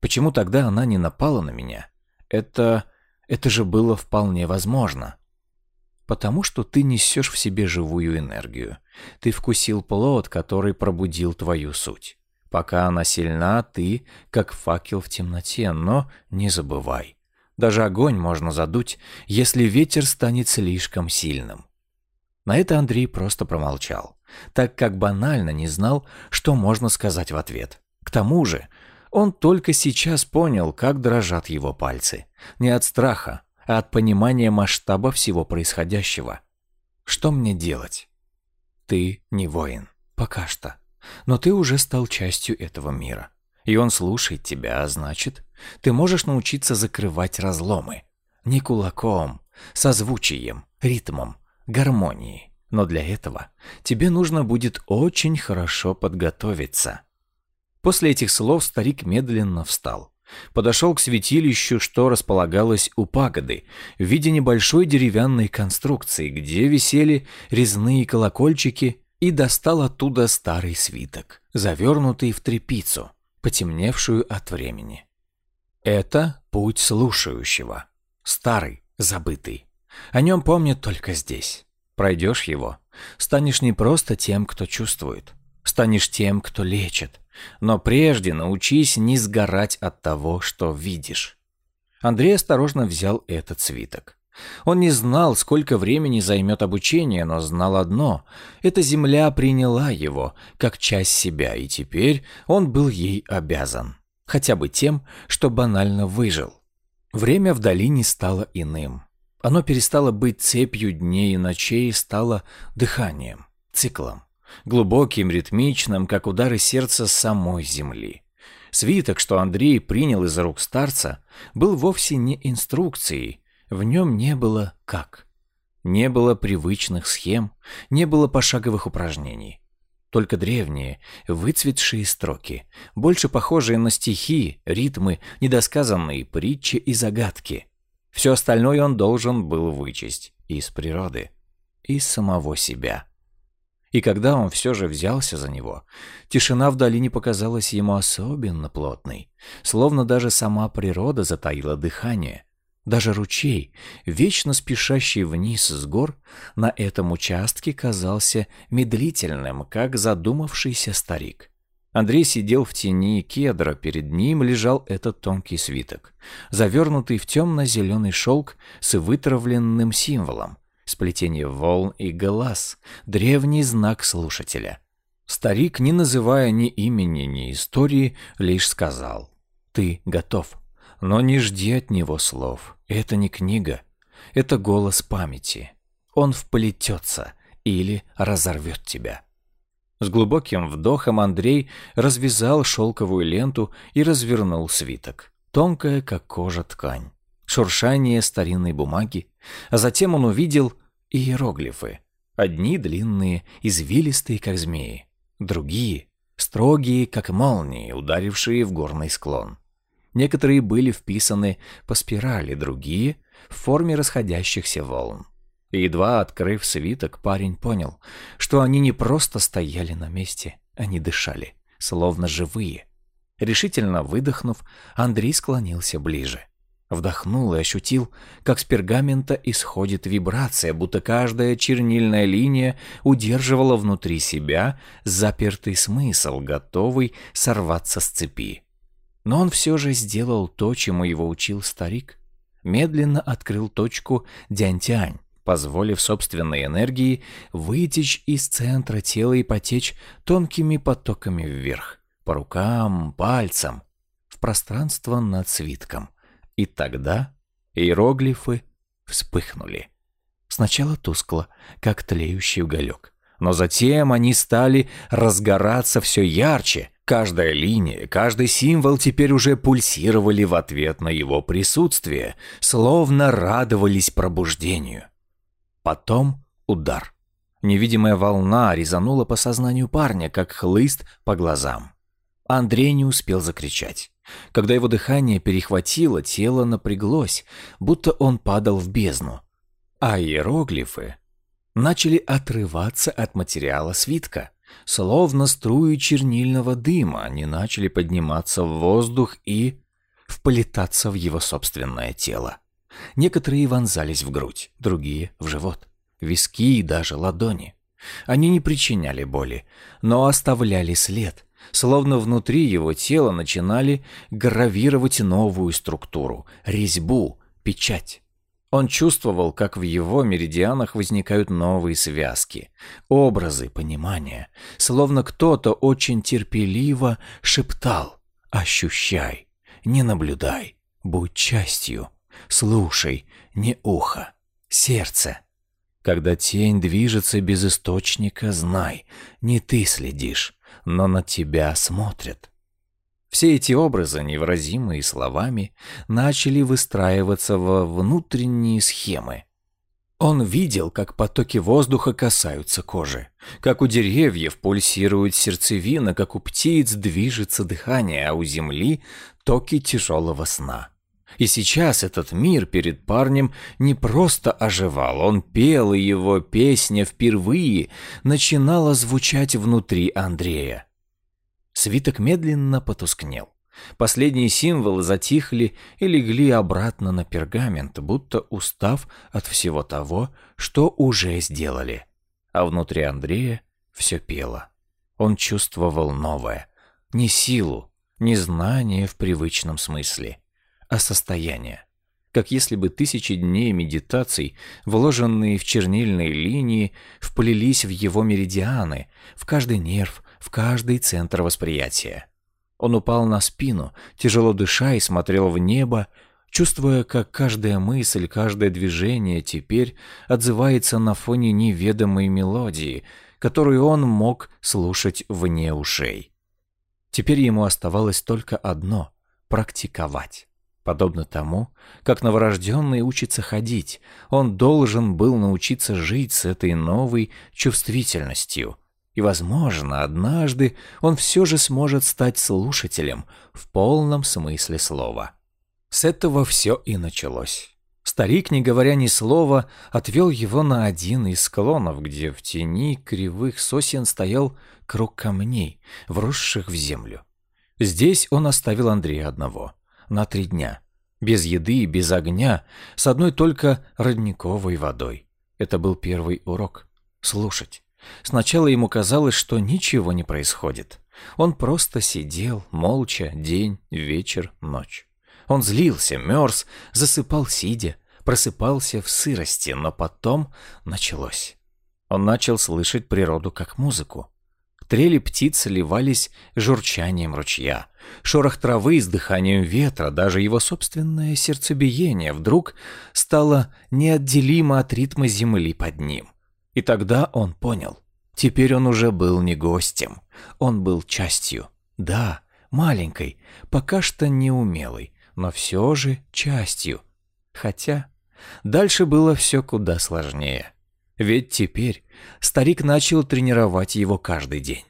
Почему тогда она не напала на меня? Это... это же было вполне возможно. Потому что ты несешь в себе живую энергию. Ты вкусил плод, который пробудил твою суть. Пока она сильна, ты как факел в темноте, но не забывай. Даже огонь можно задуть, если ветер станет слишком сильным. На это Андрей просто промолчал, так как банально не знал, что можно сказать в ответ. К тому же, он только сейчас понял, как дрожат его пальцы. Не от страха, а от понимания масштаба всего происходящего. Что мне делать? Ты не воин. Пока что. Но ты уже стал частью этого мира. И он слушает тебя, а значит, ты можешь научиться закрывать разломы. Не кулаком, созвучием, ритмом, гармонией. Но для этого тебе нужно будет очень хорошо подготовиться. После этих слов старик медленно встал. Подошел к святилищу, что располагалось у пагоды, в виде небольшой деревянной конструкции, где висели резные колокольчики, и достал оттуда старый свиток, завернутый в тряпицу, потемневшую от времени. Это путь слушающего. Старый, забытый. О нем помнят только здесь. Пройдешь его, станешь не просто тем, кто чувствует. Станешь тем, кто лечит. Но прежде научись не сгорать от того, что видишь. Андрей осторожно взял этот свиток. Он не знал, сколько времени займет обучение, но знал одно – эта земля приняла его как часть себя, и теперь он был ей обязан. Хотя бы тем, что банально выжил. Время в долине стало иным. Оно перестало быть цепью дней и ночей и стало дыханием, циклом глубоким, ритмичным, как удары сердца самой земли. Свиток, что Андрей принял из рук старца, был вовсе не инструкцией, в нем не было «как». Не было привычных схем, не было пошаговых упражнений. Только древние, выцветшие строки, больше похожие на стихи, ритмы, недосказанные притчи и загадки. Все остальное он должен был вычесть из природы, из самого себя. И когда он все же взялся за него, тишина в долине показалась ему особенно плотной, словно даже сама природа затаила дыхание. Даже ручей, вечно спешащий вниз с гор, на этом участке казался медлительным, как задумавшийся старик. Андрей сидел в тени кедра, перед ним лежал этот тонкий свиток, завернутый в темно-зеленый шелк с вытравленным символом, сплетение волн и глаз, древний знак слушателя. Старик, не называя ни имени, ни истории, лишь сказал «Ты готов». Но не жди от него слов. Это не книга. Это голос памяти. Он вплетется или разорвет тебя. С глубоким вдохом Андрей развязал шелковую ленту и развернул свиток. Тонкая, как кожа, ткань. Шуршание старинной бумаги. А затем он увидел иероглифы. Одни длинные, извилистые, как змеи. Другие — строгие, как молнии, ударившие в горный склон. Некоторые были вписаны по спирали, другие — в форме расходящихся волн. Едва открыв свиток, парень понял, что они не просто стояли на месте, они дышали, словно живые. Решительно выдохнув, Андрей склонился ближе — Вдохнул и ощутил, как с пергамента исходит вибрация, будто каждая чернильная линия удерживала внутри себя запертый смысл, готовый сорваться с цепи. Но он все же сделал то, чему его учил старик. Медленно открыл точку Дянтянь, позволив собственной энергии вытечь из центра тела и потечь тонкими потоками вверх, по рукам, пальцам, в пространство над свитком. И тогда иероглифы вспыхнули. Сначала тускло, как тлеющий уголек. Но затем они стали разгораться все ярче. Каждая линия, каждый символ теперь уже пульсировали в ответ на его присутствие, словно радовались пробуждению. Потом удар. Невидимая волна резанула по сознанию парня, как хлыст по глазам. Андрей не успел закричать. Когда его дыхание перехватило, тело напряглось, будто он падал в бездну. А иероглифы начали отрываться от материала свитка. Словно струи чернильного дыма, они начали подниматься в воздух и вполетаться в его собственное тело. Некоторые вонзались в грудь, другие — в живот, виски и даже ладони. Они не причиняли боли, но оставляли след, словно внутри его тела начинали гравировать новую структуру, резьбу, печать. Он чувствовал, как в его меридианах возникают новые связки, образы, понимания, словно кто-то очень терпеливо шептал «Ощущай, не наблюдай, будь частью, слушай, не ухо, сердце». Когда тень движется без источника, знай, не ты следишь, но на тебя смотрят. Все эти образы, невыразимые словами, начали выстраиваться во внутренние схемы. Он видел, как потоки воздуха касаются кожи, как у деревьев пульсирует сердцевина, как у птиц движется дыхание, а у земли токи тяжелого сна. И сейчас этот мир перед парнем не просто оживал, он пел, и его песня впервые начинала звучать внутри Андрея. Свиток медленно потускнел. Последние символы затихли и легли обратно на пергамент, будто устав от всего того, что уже сделали. А внутри Андрея все пело. Он чувствовал новое. Не силу, не знание в привычном смысле, а состояние. Как если бы тысячи дней медитаций, вложенные в чернильные линии, вплелись в его меридианы, в каждый нерв, в каждый центр восприятия. Он упал на спину, тяжело дыша и смотрел в небо, чувствуя, как каждая мысль, каждое движение теперь отзывается на фоне неведомой мелодии, которую он мог слушать вне ушей. Теперь ему оставалось только одно — практиковать. Подобно тому, как новорожденный учится ходить, он должен был научиться жить с этой новой чувствительностью — и, возможно, однажды он все же сможет стать слушателем в полном смысле слова. С этого все и началось. Старик, не говоря ни слова, отвел его на один из склонов, где в тени кривых сосен стоял круг камней, вросших в землю. Здесь он оставил Андрея одного, на три дня, без еды и без огня, с одной только родниковой водой. Это был первый урок — слушать. Сначала ему казалось, что ничего не происходит. Он просто сидел, молча, день, вечер, ночь. Он злился, мерз, засыпал сидя, просыпался в сырости, но потом началось. Он начал слышать природу как музыку. Трели птиц ливались журчанием ручья. Шорох травы с дыханием ветра, даже его собственное сердцебиение вдруг стало неотделимо от ритма земли под ним. И тогда он понял. Теперь он уже был не гостем. Он был частью. Да, маленькой, пока что неумелой, но все же частью. Хотя дальше было все куда сложнее. Ведь теперь старик начал тренировать его каждый день.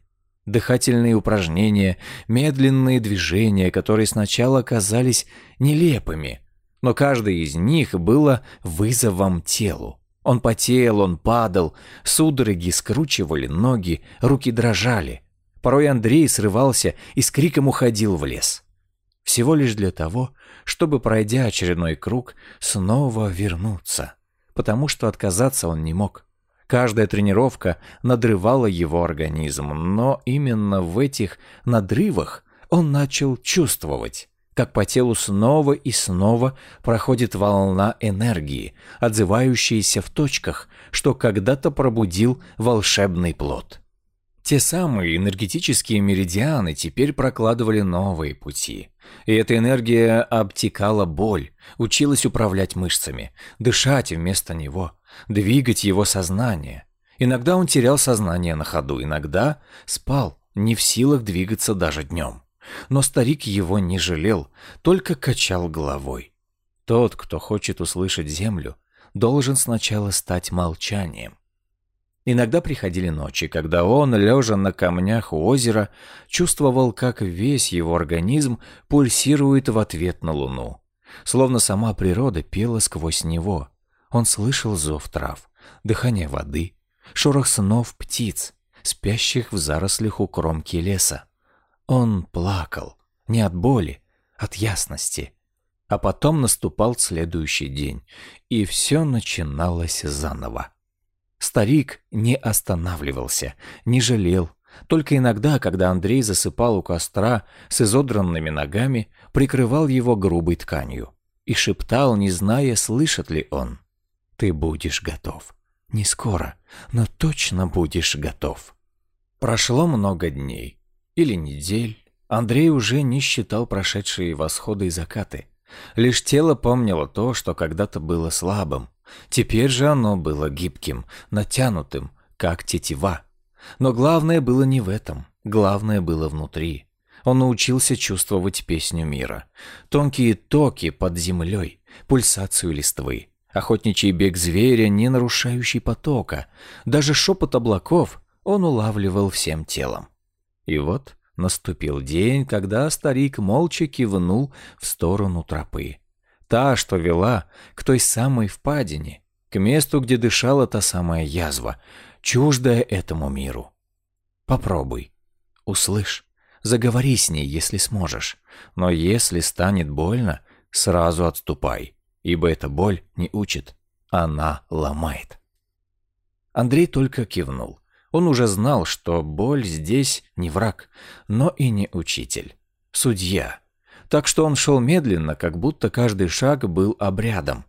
Дыхательные упражнения, медленные движения, которые сначала казались нелепыми, но каждый из них было вызовом телу. Он потел, он падал, судороги скручивали ноги, руки дрожали. Порой Андрей срывался и с криком уходил в лес. Всего лишь для того, чтобы, пройдя очередной круг, снова вернуться. Потому что отказаться он не мог. Каждая тренировка надрывала его организм, но именно в этих надрывах он начал чувствовать как по телу снова и снова проходит волна энергии, отзывающаяся в точках, что когда-то пробудил волшебный плод. Те самые энергетические меридианы теперь прокладывали новые пути. И эта энергия обтекала боль, училась управлять мышцами, дышать вместо него, двигать его сознание. Иногда он терял сознание на ходу, иногда спал, не в силах двигаться даже днем. Но старик его не жалел, только качал головой. Тот, кто хочет услышать землю, должен сначала стать молчанием. Иногда приходили ночи, когда он, лежа на камнях у озера, чувствовал, как весь его организм пульсирует в ответ на луну. Словно сама природа пела сквозь него. Он слышал зов трав, дыхание воды, шорох снов птиц, спящих в зарослях у кромки леса. Он плакал. Не от боли, от ясности. А потом наступал следующий день, и все начиналось заново. Старик не останавливался, не жалел. Только иногда, когда Андрей засыпал у костра с изодранными ногами, прикрывал его грубой тканью и шептал, не зная, слышит ли он. «Ты будешь готов. Не скоро, но точно будешь готов». Прошло много дней или недель, Андрей уже не считал прошедшие восходы и закаты. Лишь тело помнило то, что когда-то было слабым. Теперь же оно было гибким, натянутым, как тетива. Но главное было не в этом, главное было внутри. Он научился чувствовать песню мира. Тонкие токи под землей, пульсацию листвы, Охотничий бег зверя, не нарушающий потока. Даже шепот облаков он улавливал всем телом. И вот наступил день, когда старик молча кивнул в сторону тропы. Та, что вела к той самой впадине, к месту, где дышала та самая язва, чуждая этому миру. Попробуй, услышь, заговори с ней, если сможешь. Но если станет больно, сразу отступай, ибо эта боль не учит, она ломает. Андрей только кивнул. Он уже знал, что боль здесь не враг, но и не учитель. Судья. Так что он шел медленно, как будто каждый шаг был обрядом.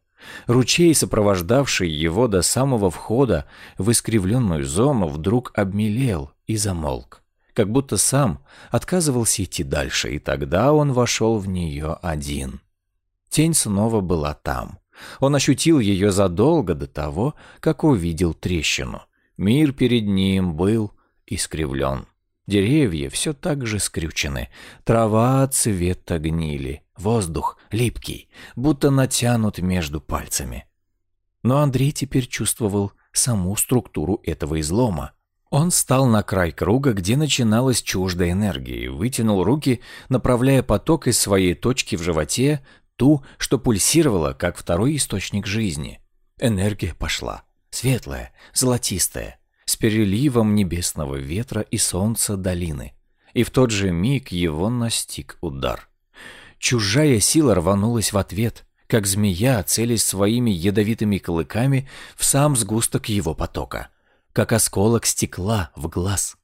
Ручей, сопровождавший его до самого входа в искривленную зону, вдруг обмелел и замолк, как будто сам отказывался идти дальше, и тогда он вошел в нее один. Тень снова была там. Он ощутил ее задолго до того, как увидел трещину. Мир перед ним был искривлен. Деревья все так же скрючены, трава цвета гнили, воздух липкий, будто натянут между пальцами. Но Андрей теперь чувствовал саму структуру этого излома. Он встал на край круга, где начиналась чуждая энергия, вытянул руки, направляя поток из своей точки в животе, ту, что пульсировала, как второй источник жизни. Энергия пошла, светлая, золотистая, с переливом небесного ветра и солнца долины. И в тот же миг его настиг удар. Чужая сила рванулась в ответ, как змея, целясь своими ядовитыми клыками в сам сгусток его потока, как осколок стекла в глаз.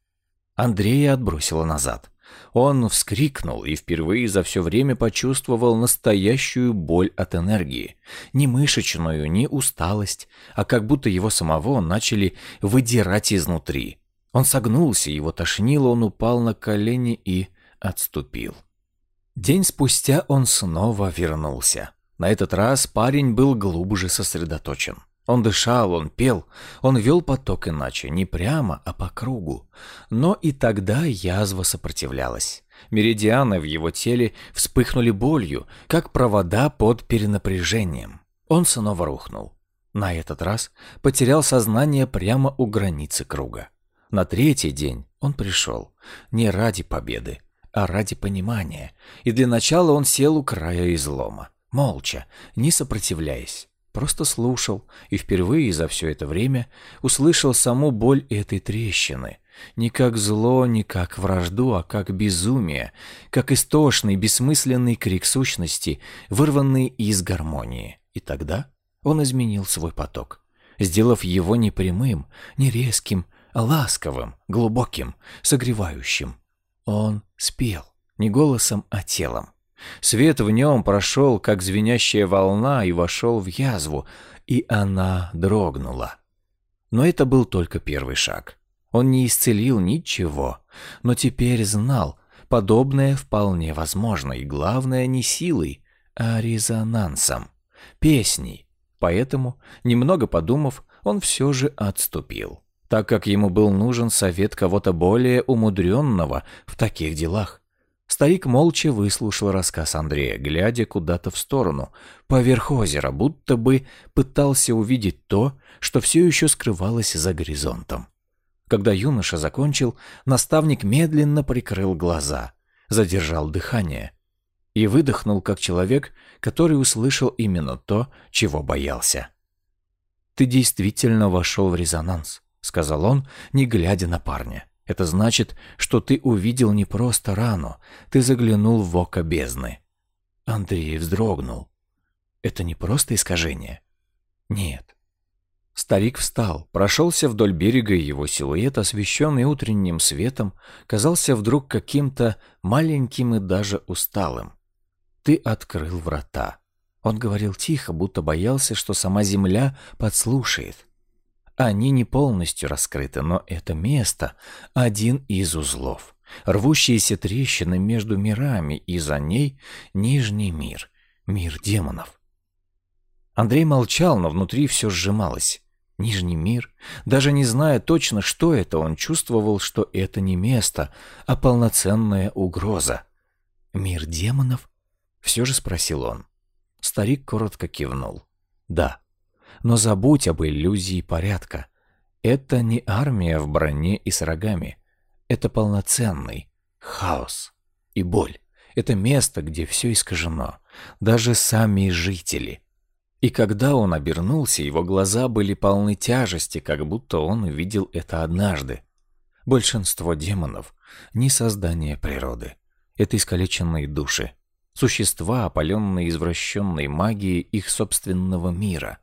Андрея отбросило назад. Он вскрикнул и впервые за все время почувствовал настоящую боль от энергии. Не мышечную, не усталость, а как будто его самого начали выдирать изнутри. Он согнулся, его тошнило, он упал на колени и отступил. День спустя он снова вернулся. На этот раз парень был глубже сосредоточен. Он дышал, он пел, он вел поток иначе, не прямо, а по кругу. Но и тогда язва сопротивлялась. Меридианы в его теле вспыхнули болью, как провода под перенапряжением. Он снова рухнул. На этот раз потерял сознание прямо у границы круга. На третий день он пришел не ради победы, а ради понимания, и для начала он сел у края излома, молча, не сопротивляясь. Просто слушал и впервые за все это время услышал саму боль этой трещины. Не как зло, не как вражду, а как безумие, как истошный, бессмысленный крик сущности, вырванный из гармонии. И тогда он изменил свой поток, сделав его не прямым, не резким, а ласковым, глубоким, согревающим. Он спел, не голосом, а телом. Свет в нем прошел, как звенящая волна, и вошел в язву, и она дрогнула. Но это был только первый шаг. Он не исцелил ничего, но теперь знал, подобное вполне возможно, и главное не силой, а резонансом, песней. Поэтому, немного подумав, он все же отступил, так как ему был нужен совет кого-то более умудренного в таких делах. Старик молча выслушал рассказ Андрея, глядя куда-то в сторону, поверх озера, будто бы пытался увидеть то, что все еще скрывалось за горизонтом. Когда юноша закончил, наставник медленно прикрыл глаза, задержал дыхание и выдохнул, как человек, который услышал именно то, чего боялся. «Ты действительно вошел в резонанс», — сказал он, не глядя на парня. Это значит, что ты увидел не просто рану, ты заглянул в око бездны. Андрей вздрогнул. Это не просто искажение? Нет. Старик встал, прошелся вдоль берега, и его силуэт, освещенный утренним светом, казался вдруг каким-то маленьким и даже усталым. Ты открыл врата. Он говорил тихо, будто боялся, что сама земля подслушает. Они не полностью раскрыты, но это место – один из узлов. Рвущиеся трещины между мирами, и за ней нижний мир, мир демонов. Андрей молчал, но внутри все сжималось. Нижний мир, даже не зная точно, что это, он чувствовал, что это не место, а полноценная угроза. «Мир демонов?» – все же спросил он. Старик коротко кивнул. «Да». Но забудь об иллюзии порядка. Это не армия в броне и с рогами. Это полноценный хаос и боль. Это место, где все искажено. Даже сами жители. И когда он обернулся, его глаза были полны тяжести, как будто он увидел это однажды. Большинство демонов — не создание природы. Это искалеченные души. Существа, опаленные извращенной магией их собственного мира.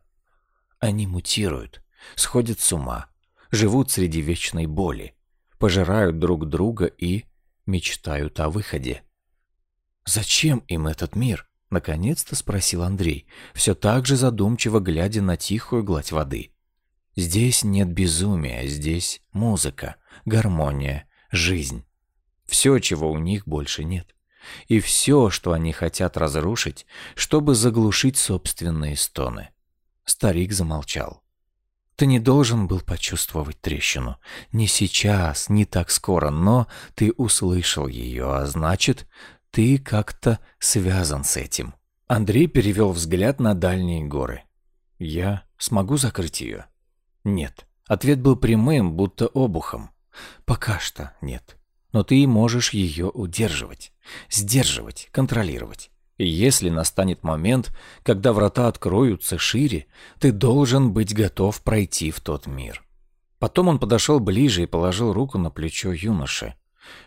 Они мутируют, сходят с ума, живут среди вечной боли, пожирают друг друга и мечтают о выходе. «Зачем им этот мир?» — наконец-то спросил Андрей, все так же задумчиво глядя на тихую гладь воды. «Здесь нет безумия, здесь музыка, гармония, жизнь. Все, чего у них больше нет. И все, что они хотят разрушить, чтобы заглушить собственные стоны». Старик замолчал. Ты не должен был почувствовать трещину. Не сейчас, не так скоро, но ты услышал ее, а значит, ты как-то связан с этим. Андрей перевел взгляд на дальние горы. Я смогу закрыть ее? Нет. Ответ был прямым, будто обухом. Пока что нет. Но ты можешь ее удерживать, сдерживать, контролировать. И если настанет момент, когда врата откроются шире, ты должен быть готов пройти в тот мир. Потом он подошел ближе и положил руку на плечо юноши,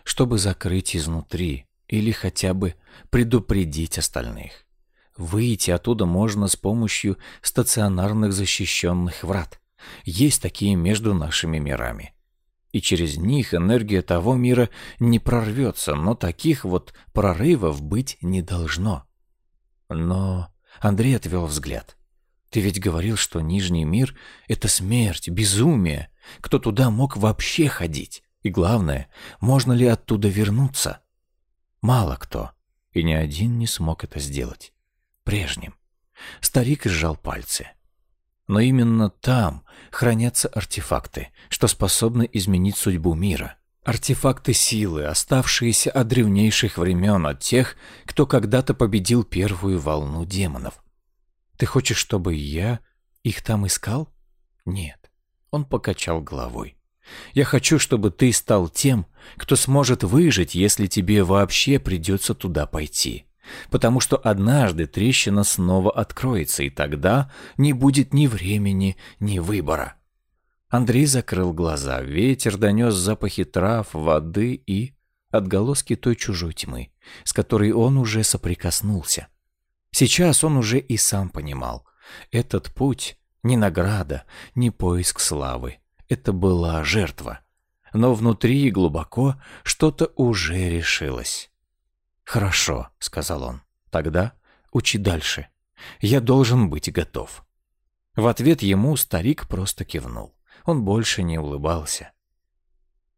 чтобы закрыть изнутри или хотя бы предупредить остальных. Выйти оттуда можно с помощью стационарных защищенных врат. Есть такие между нашими мирами. И через них энергия того мира не прорвется, но таких вот прорывов быть не должно. Но Андрей отвел взгляд. Ты ведь говорил, что Нижний мир — это смерть, безумие. Кто туда мог вообще ходить? И главное, можно ли оттуда вернуться? Мало кто, и ни один не смог это сделать. Прежним. Старик сжал пальцы. Но именно там хранятся артефакты, что способны изменить судьбу мира. Артефакты силы, оставшиеся от древнейших времен, от тех, кто когда-то победил первую волну демонов. Ты хочешь, чтобы я их там искал? Нет. Он покачал головой. Я хочу, чтобы ты стал тем, кто сможет выжить, если тебе вообще придется туда пойти. Потому что однажды трещина снова откроется, и тогда не будет ни времени, ни выбора. Андрей закрыл глаза. Ветер донес запахи трав, воды и отголоски той чужой тьмы, с которой он уже соприкоснулся. Сейчас он уже и сам понимал. Этот путь — не награда, не поиск славы. Это была жертва. Но внутри глубоко что-то уже решилось. «Хорошо», — сказал он. «Тогда учи дальше. Я должен быть готов». В ответ ему старик просто кивнул. Он больше не улыбался.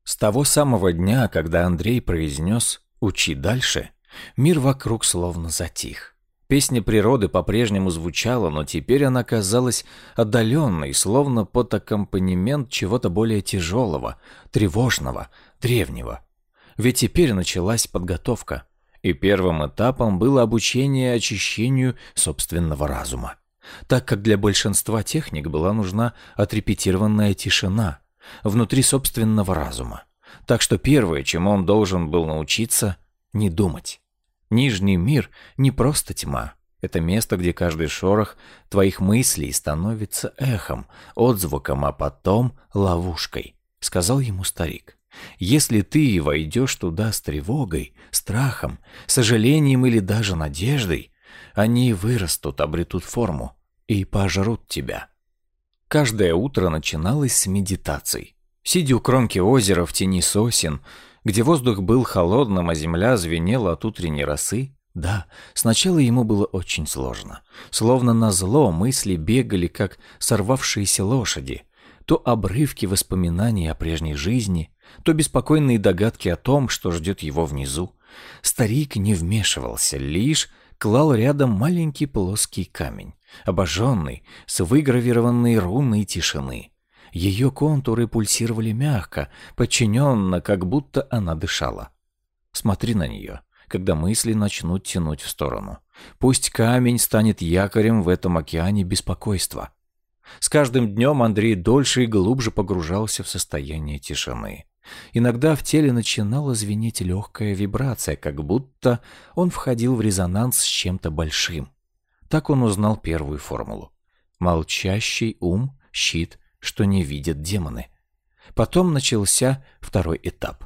С того самого дня, когда Андрей произнес «учи дальше», мир вокруг словно затих. Песня природы по-прежнему звучала, но теперь она казалась отдаленной, словно под аккомпанемент чего-то более тяжелого, тревожного, древнего. Ведь теперь началась подготовка, и первым этапом было обучение очищению собственного разума. Так как для большинства техник была нужна отрепетированная тишина внутри собственного разума. Так что первое, чему он должен был научиться – не думать. Нижний мир не просто тьма. Это место, где каждый шорох твоих мыслей становится эхом, отзвуком, а потом ловушкой, сказал ему старик. Если ты войдешь туда с тревогой, страхом, сожалением или даже надеждой, они вырастут, обретут форму и пожрут тебя. Каждое утро начиналось с медитаций. Сидя у кромки озера в тени сосен, где воздух был холодным, а земля звенела от утренней росы? Да, сначала ему было очень сложно. Словно на зло мысли бегали, как сорвавшиеся лошади. То обрывки воспоминаний о прежней жизни, то беспокойные догадки о том, что ждет его внизу. Старик не вмешивался, лишь клал рядом маленький плоский камень, обожженный, с выгравированной руной тишины. Ее контуры пульсировали мягко, подчиненно, как будто она дышала. Смотри на нее, когда мысли начнут тянуть в сторону. Пусть камень станет якорем в этом океане беспокойства. С каждым днем Андрей дольше и глубже погружался в состояние тишины. Иногда в теле начинала звенеть легкая вибрация, как будто он входил в резонанс с чем-то большим. Так он узнал первую формулу. Молчащий ум, щит, что не видят демоны. Потом начался второй этап.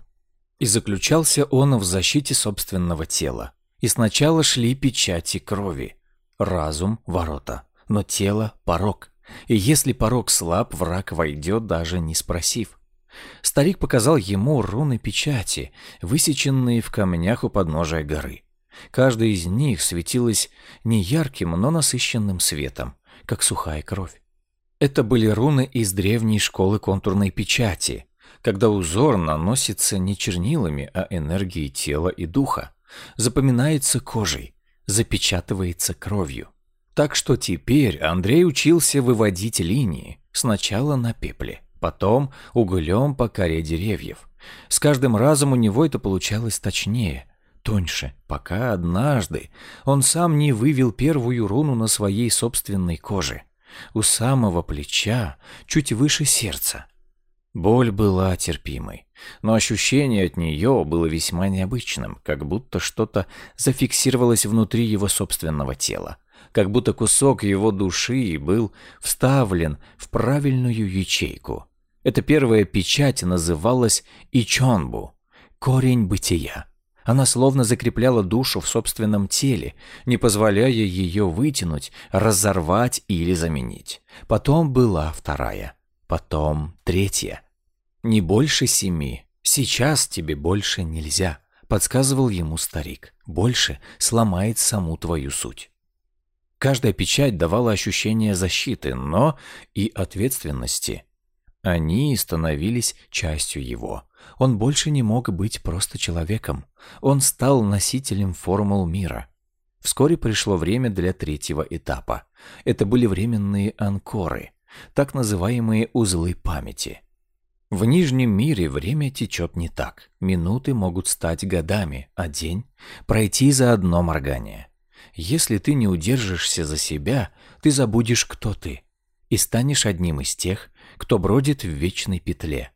И заключался он в защите собственного тела. И сначала шли печати крови. Разум – ворота, но тело – порог. И если порог слаб, враг войдет, даже не спросив. Старик показал ему руны печати, высеченные в камнях у подножия горы. Каждая из них светилась не ярким, но насыщенным светом, как сухая кровь. Это были руны из древней школы контурной печати, когда узор наносится не чернилами, а энергией тела и духа, запоминается кожей, запечатывается кровью. Так что теперь Андрей учился выводить линии, сначала на пепле, потом углем по коре деревьев. С каждым разом у него это получалось точнее, тоньше, пока однажды он сам не вывел первую руну на своей собственной коже, у самого плеча, чуть выше сердца. Боль была терпимой, но ощущение от нее было весьма необычным, как будто что-то зафиксировалось внутри его собственного тела, как будто кусок его души был вставлен в правильную ячейку. Эта первая печать называлась Ичонбу – корень бытия. Она словно закрепляла душу в собственном теле, не позволяя ее вытянуть, разорвать или заменить. Потом была вторая, потом третья – «Не больше семи. Сейчас тебе больше нельзя», — подсказывал ему старик. «Больше сломает саму твою суть». Каждая печать давала ощущение защиты, но и ответственности. Они становились частью его. Он больше не мог быть просто человеком. Он стал носителем формул мира. Вскоре пришло время для третьего этапа. Это были временные анкоры, так называемые узлы памяти. В Нижнем мире время течет не так. Минуты могут стать годами, а день – пройти за одно моргание. Если ты не удержишься за себя, ты забудешь, кто ты, и станешь одним из тех, кто бродит в вечной петле.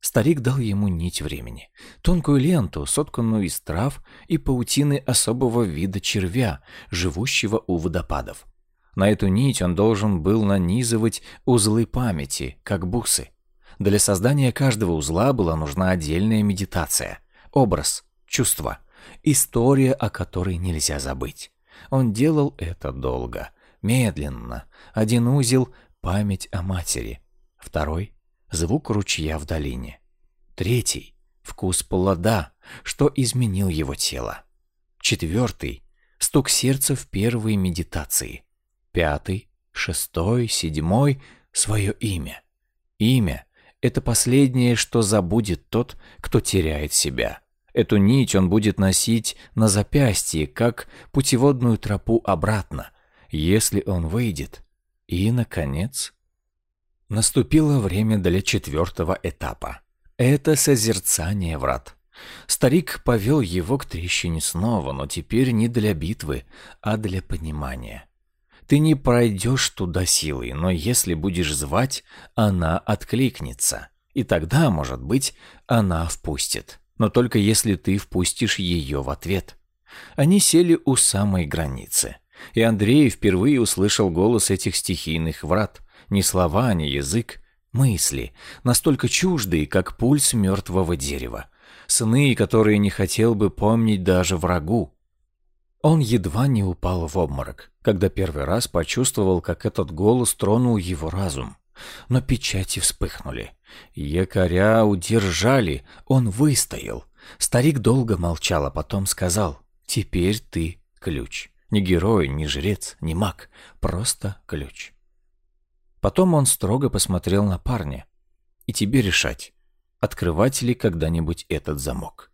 Старик дал ему нить времени, тонкую ленту, сотканную из трав и паутины особого вида червя, живущего у водопадов. На эту нить он должен был нанизывать узлы памяти, как бусы. Для создания каждого узла была нужна отдельная медитация, образ, чувство, история, о которой нельзя забыть. Он делал это долго, медленно. Один узел — память о матери. Второй — звук ручья в долине. Третий — вкус плода, что изменил его тело. Четвертый — стук сердца в первой медитации. Пятый, шестой, седьмой — свое имя. Имя, это последнее, что забудет тот, кто теряет себя. Эту нить он будет носить на запястье, как путеводную тропу обратно, если он выйдет. И, наконец, наступило время для четвертого этапа. Это созерцание врат. Старик повел его к трещине снова, но теперь не для битвы, а для понимания. Ты не пройдешь туда силой, но если будешь звать, она откликнется. И тогда, может быть, она впустит. Но только если ты впустишь ее в ответ. Они сели у самой границы. И Андрей впервые услышал голос этих стихийных врат. Ни слова, ни язык, мысли, настолько чуждые, как пульс мертвого дерева. Сны, которые не хотел бы помнить даже врагу. Он едва не упал в обморок, когда первый раз почувствовал, как этот голос тронул его разум. Но печати вспыхнули. Якоря удержали, он выстоял. Старик долго молчал, а потом сказал, «Теперь ты ключ. Не герой, не жрец, не маг, просто ключ». Потом он строго посмотрел на парня. «И тебе решать, открывать ли когда-нибудь этот замок».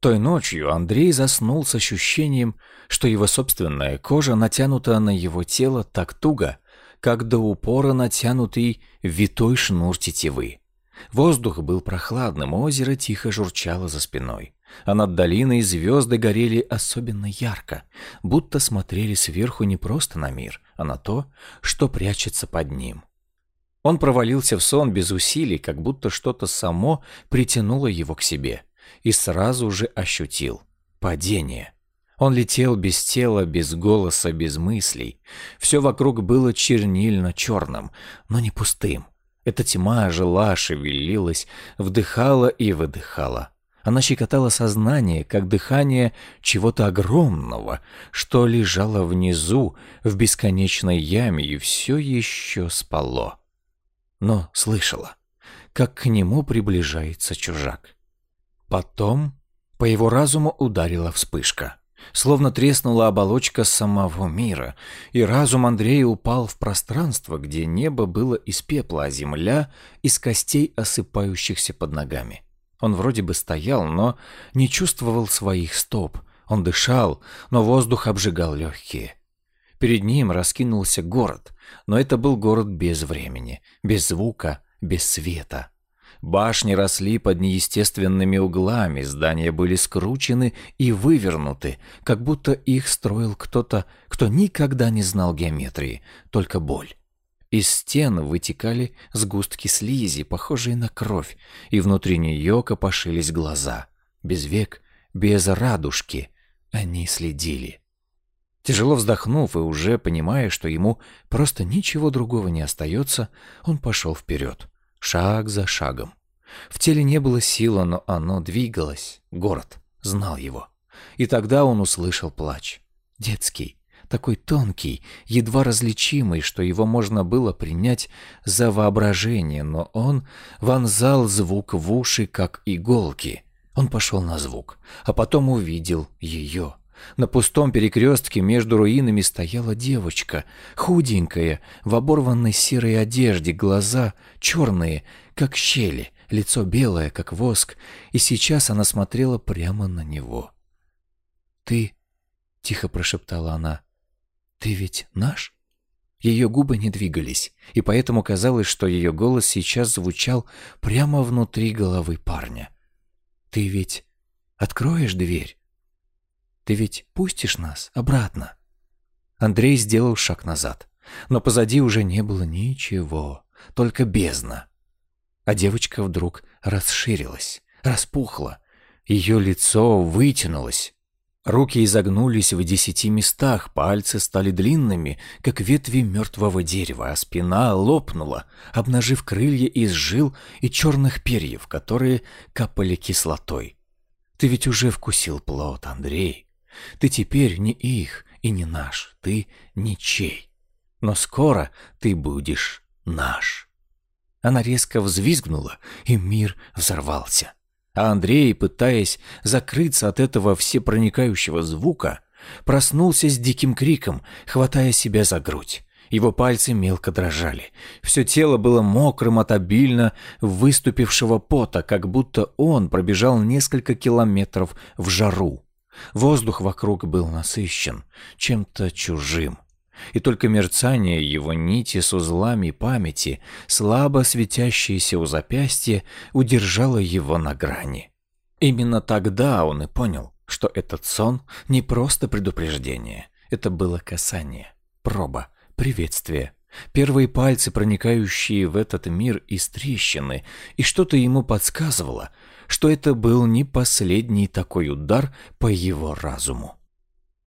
Той ночью Андрей заснул с ощущением, что его собственная кожа натянута на его тело так туго, как до упора натянутый витой шнур тетивы. Воздух был прохладным, озеро тихо журчало за спиной, а над долиной звезды горели особенно ярко, будто смотрели сверху не просто на мир, а на то, что прячется под ним. Он провалился в сон без усилий, как будто что-то само притянуло его к себе, и сразу же ощутил падение. Он летел без тела, без голоса, без мыслей. Все вокруг было чернильно-черным, но не пустым. Эта тьма жила, шевелилась, вдыхала и выдыхала. Она щекотала сознание, как дыхание чего-то огромного, что лежало внизу, в бесконечной яме, и все еще спало. Но слышала, как к нему приближается чужак. Потом по его разуму ударила вспышка. Словно треснула оболочка самого мира, и разум Андрея упал в пространство, где небо было из пепла, а земля — из костей, осыпающихся под ногами. Он вроде бы стоял, но не чувствовал своих стоп. Он дышал, но воздух обжигал легкие. Перед ним раскинулся город, но это был город без времени, без звука, без света. Башни росли под неестественными углами, здания были скручены и вывернуты, как будто их строил кто-то, кто никогда не знал геометрии, только боль. Из стен вытекали сгустки слизи, похожие на кровь, и внутри нее копошились глаза. Без век, без радужки. Они следили. Тяжело вздохнув и уже понимая, что ему просто ничего другого не остается, он пошел вперед, шаг за шагом. В теле не было силы, но оно двигалось. Город знал его. И тогда он услышал плач. Детский, такой тонкий, едва различимый, что его можно было принять за воображение, но он вонзал звук в уши, как иголки. Он пошел на звук, а потом увидел ее. На пустом перекрестке между руинами стояла девочка, худенькая, в оборванной серой одежде, глаза черные, как щели, лицо белое, как воск, и сейчас она смотрела прямо на него. «Ты...» — тихо прошептала она. «Ты ведь наш?» Ее губы не двигались, и поэтому казалось, что ее голос сейчас звучал прямо внутри головы парня. «Ты ведь откроешь дверь? Ты ведь пустишь нас обратно?» Андрей сделал шаг назад, но позади уже не было ничего, только бездна. А девочка вдруг расширилась, распухла, ее лицо вытянулось, Руки изогнулись в десяти местах, пальцы стали длинными, как ветви мертвого дерева, а спина лопнула, обнажив крылья из жил и черных перьев, которые капали кислотой. Ты ведь уже вкусил плод, Андрей. Ты теперь не их и не наш, ты ничей. Но скоро ты будешь наш. Она резко взвизгнула, и мир взорвался. А Андрей, пытаясь закрыться от этого всепроникающего звука, проснулся с диким криком, хватая себя за грудь. Его пальцы мелко дрожали. Все тело было мокрым от обильно выступившего пота, как будто он пробежал несколько километров в жару. Воздух вокруг был насыщен чем-то чужим и только мерцание его нити с узлами памяти, слабо светящиеся у запястья, удержало его на грани. Именно тогда он и понял, что этот сон не просто предупреждение, это было касание, проба, приветствие, первые пальцы, проникающие в этот мир из трещины, и что-то ему подсказывало, что это был не последний такой удар по его разуму.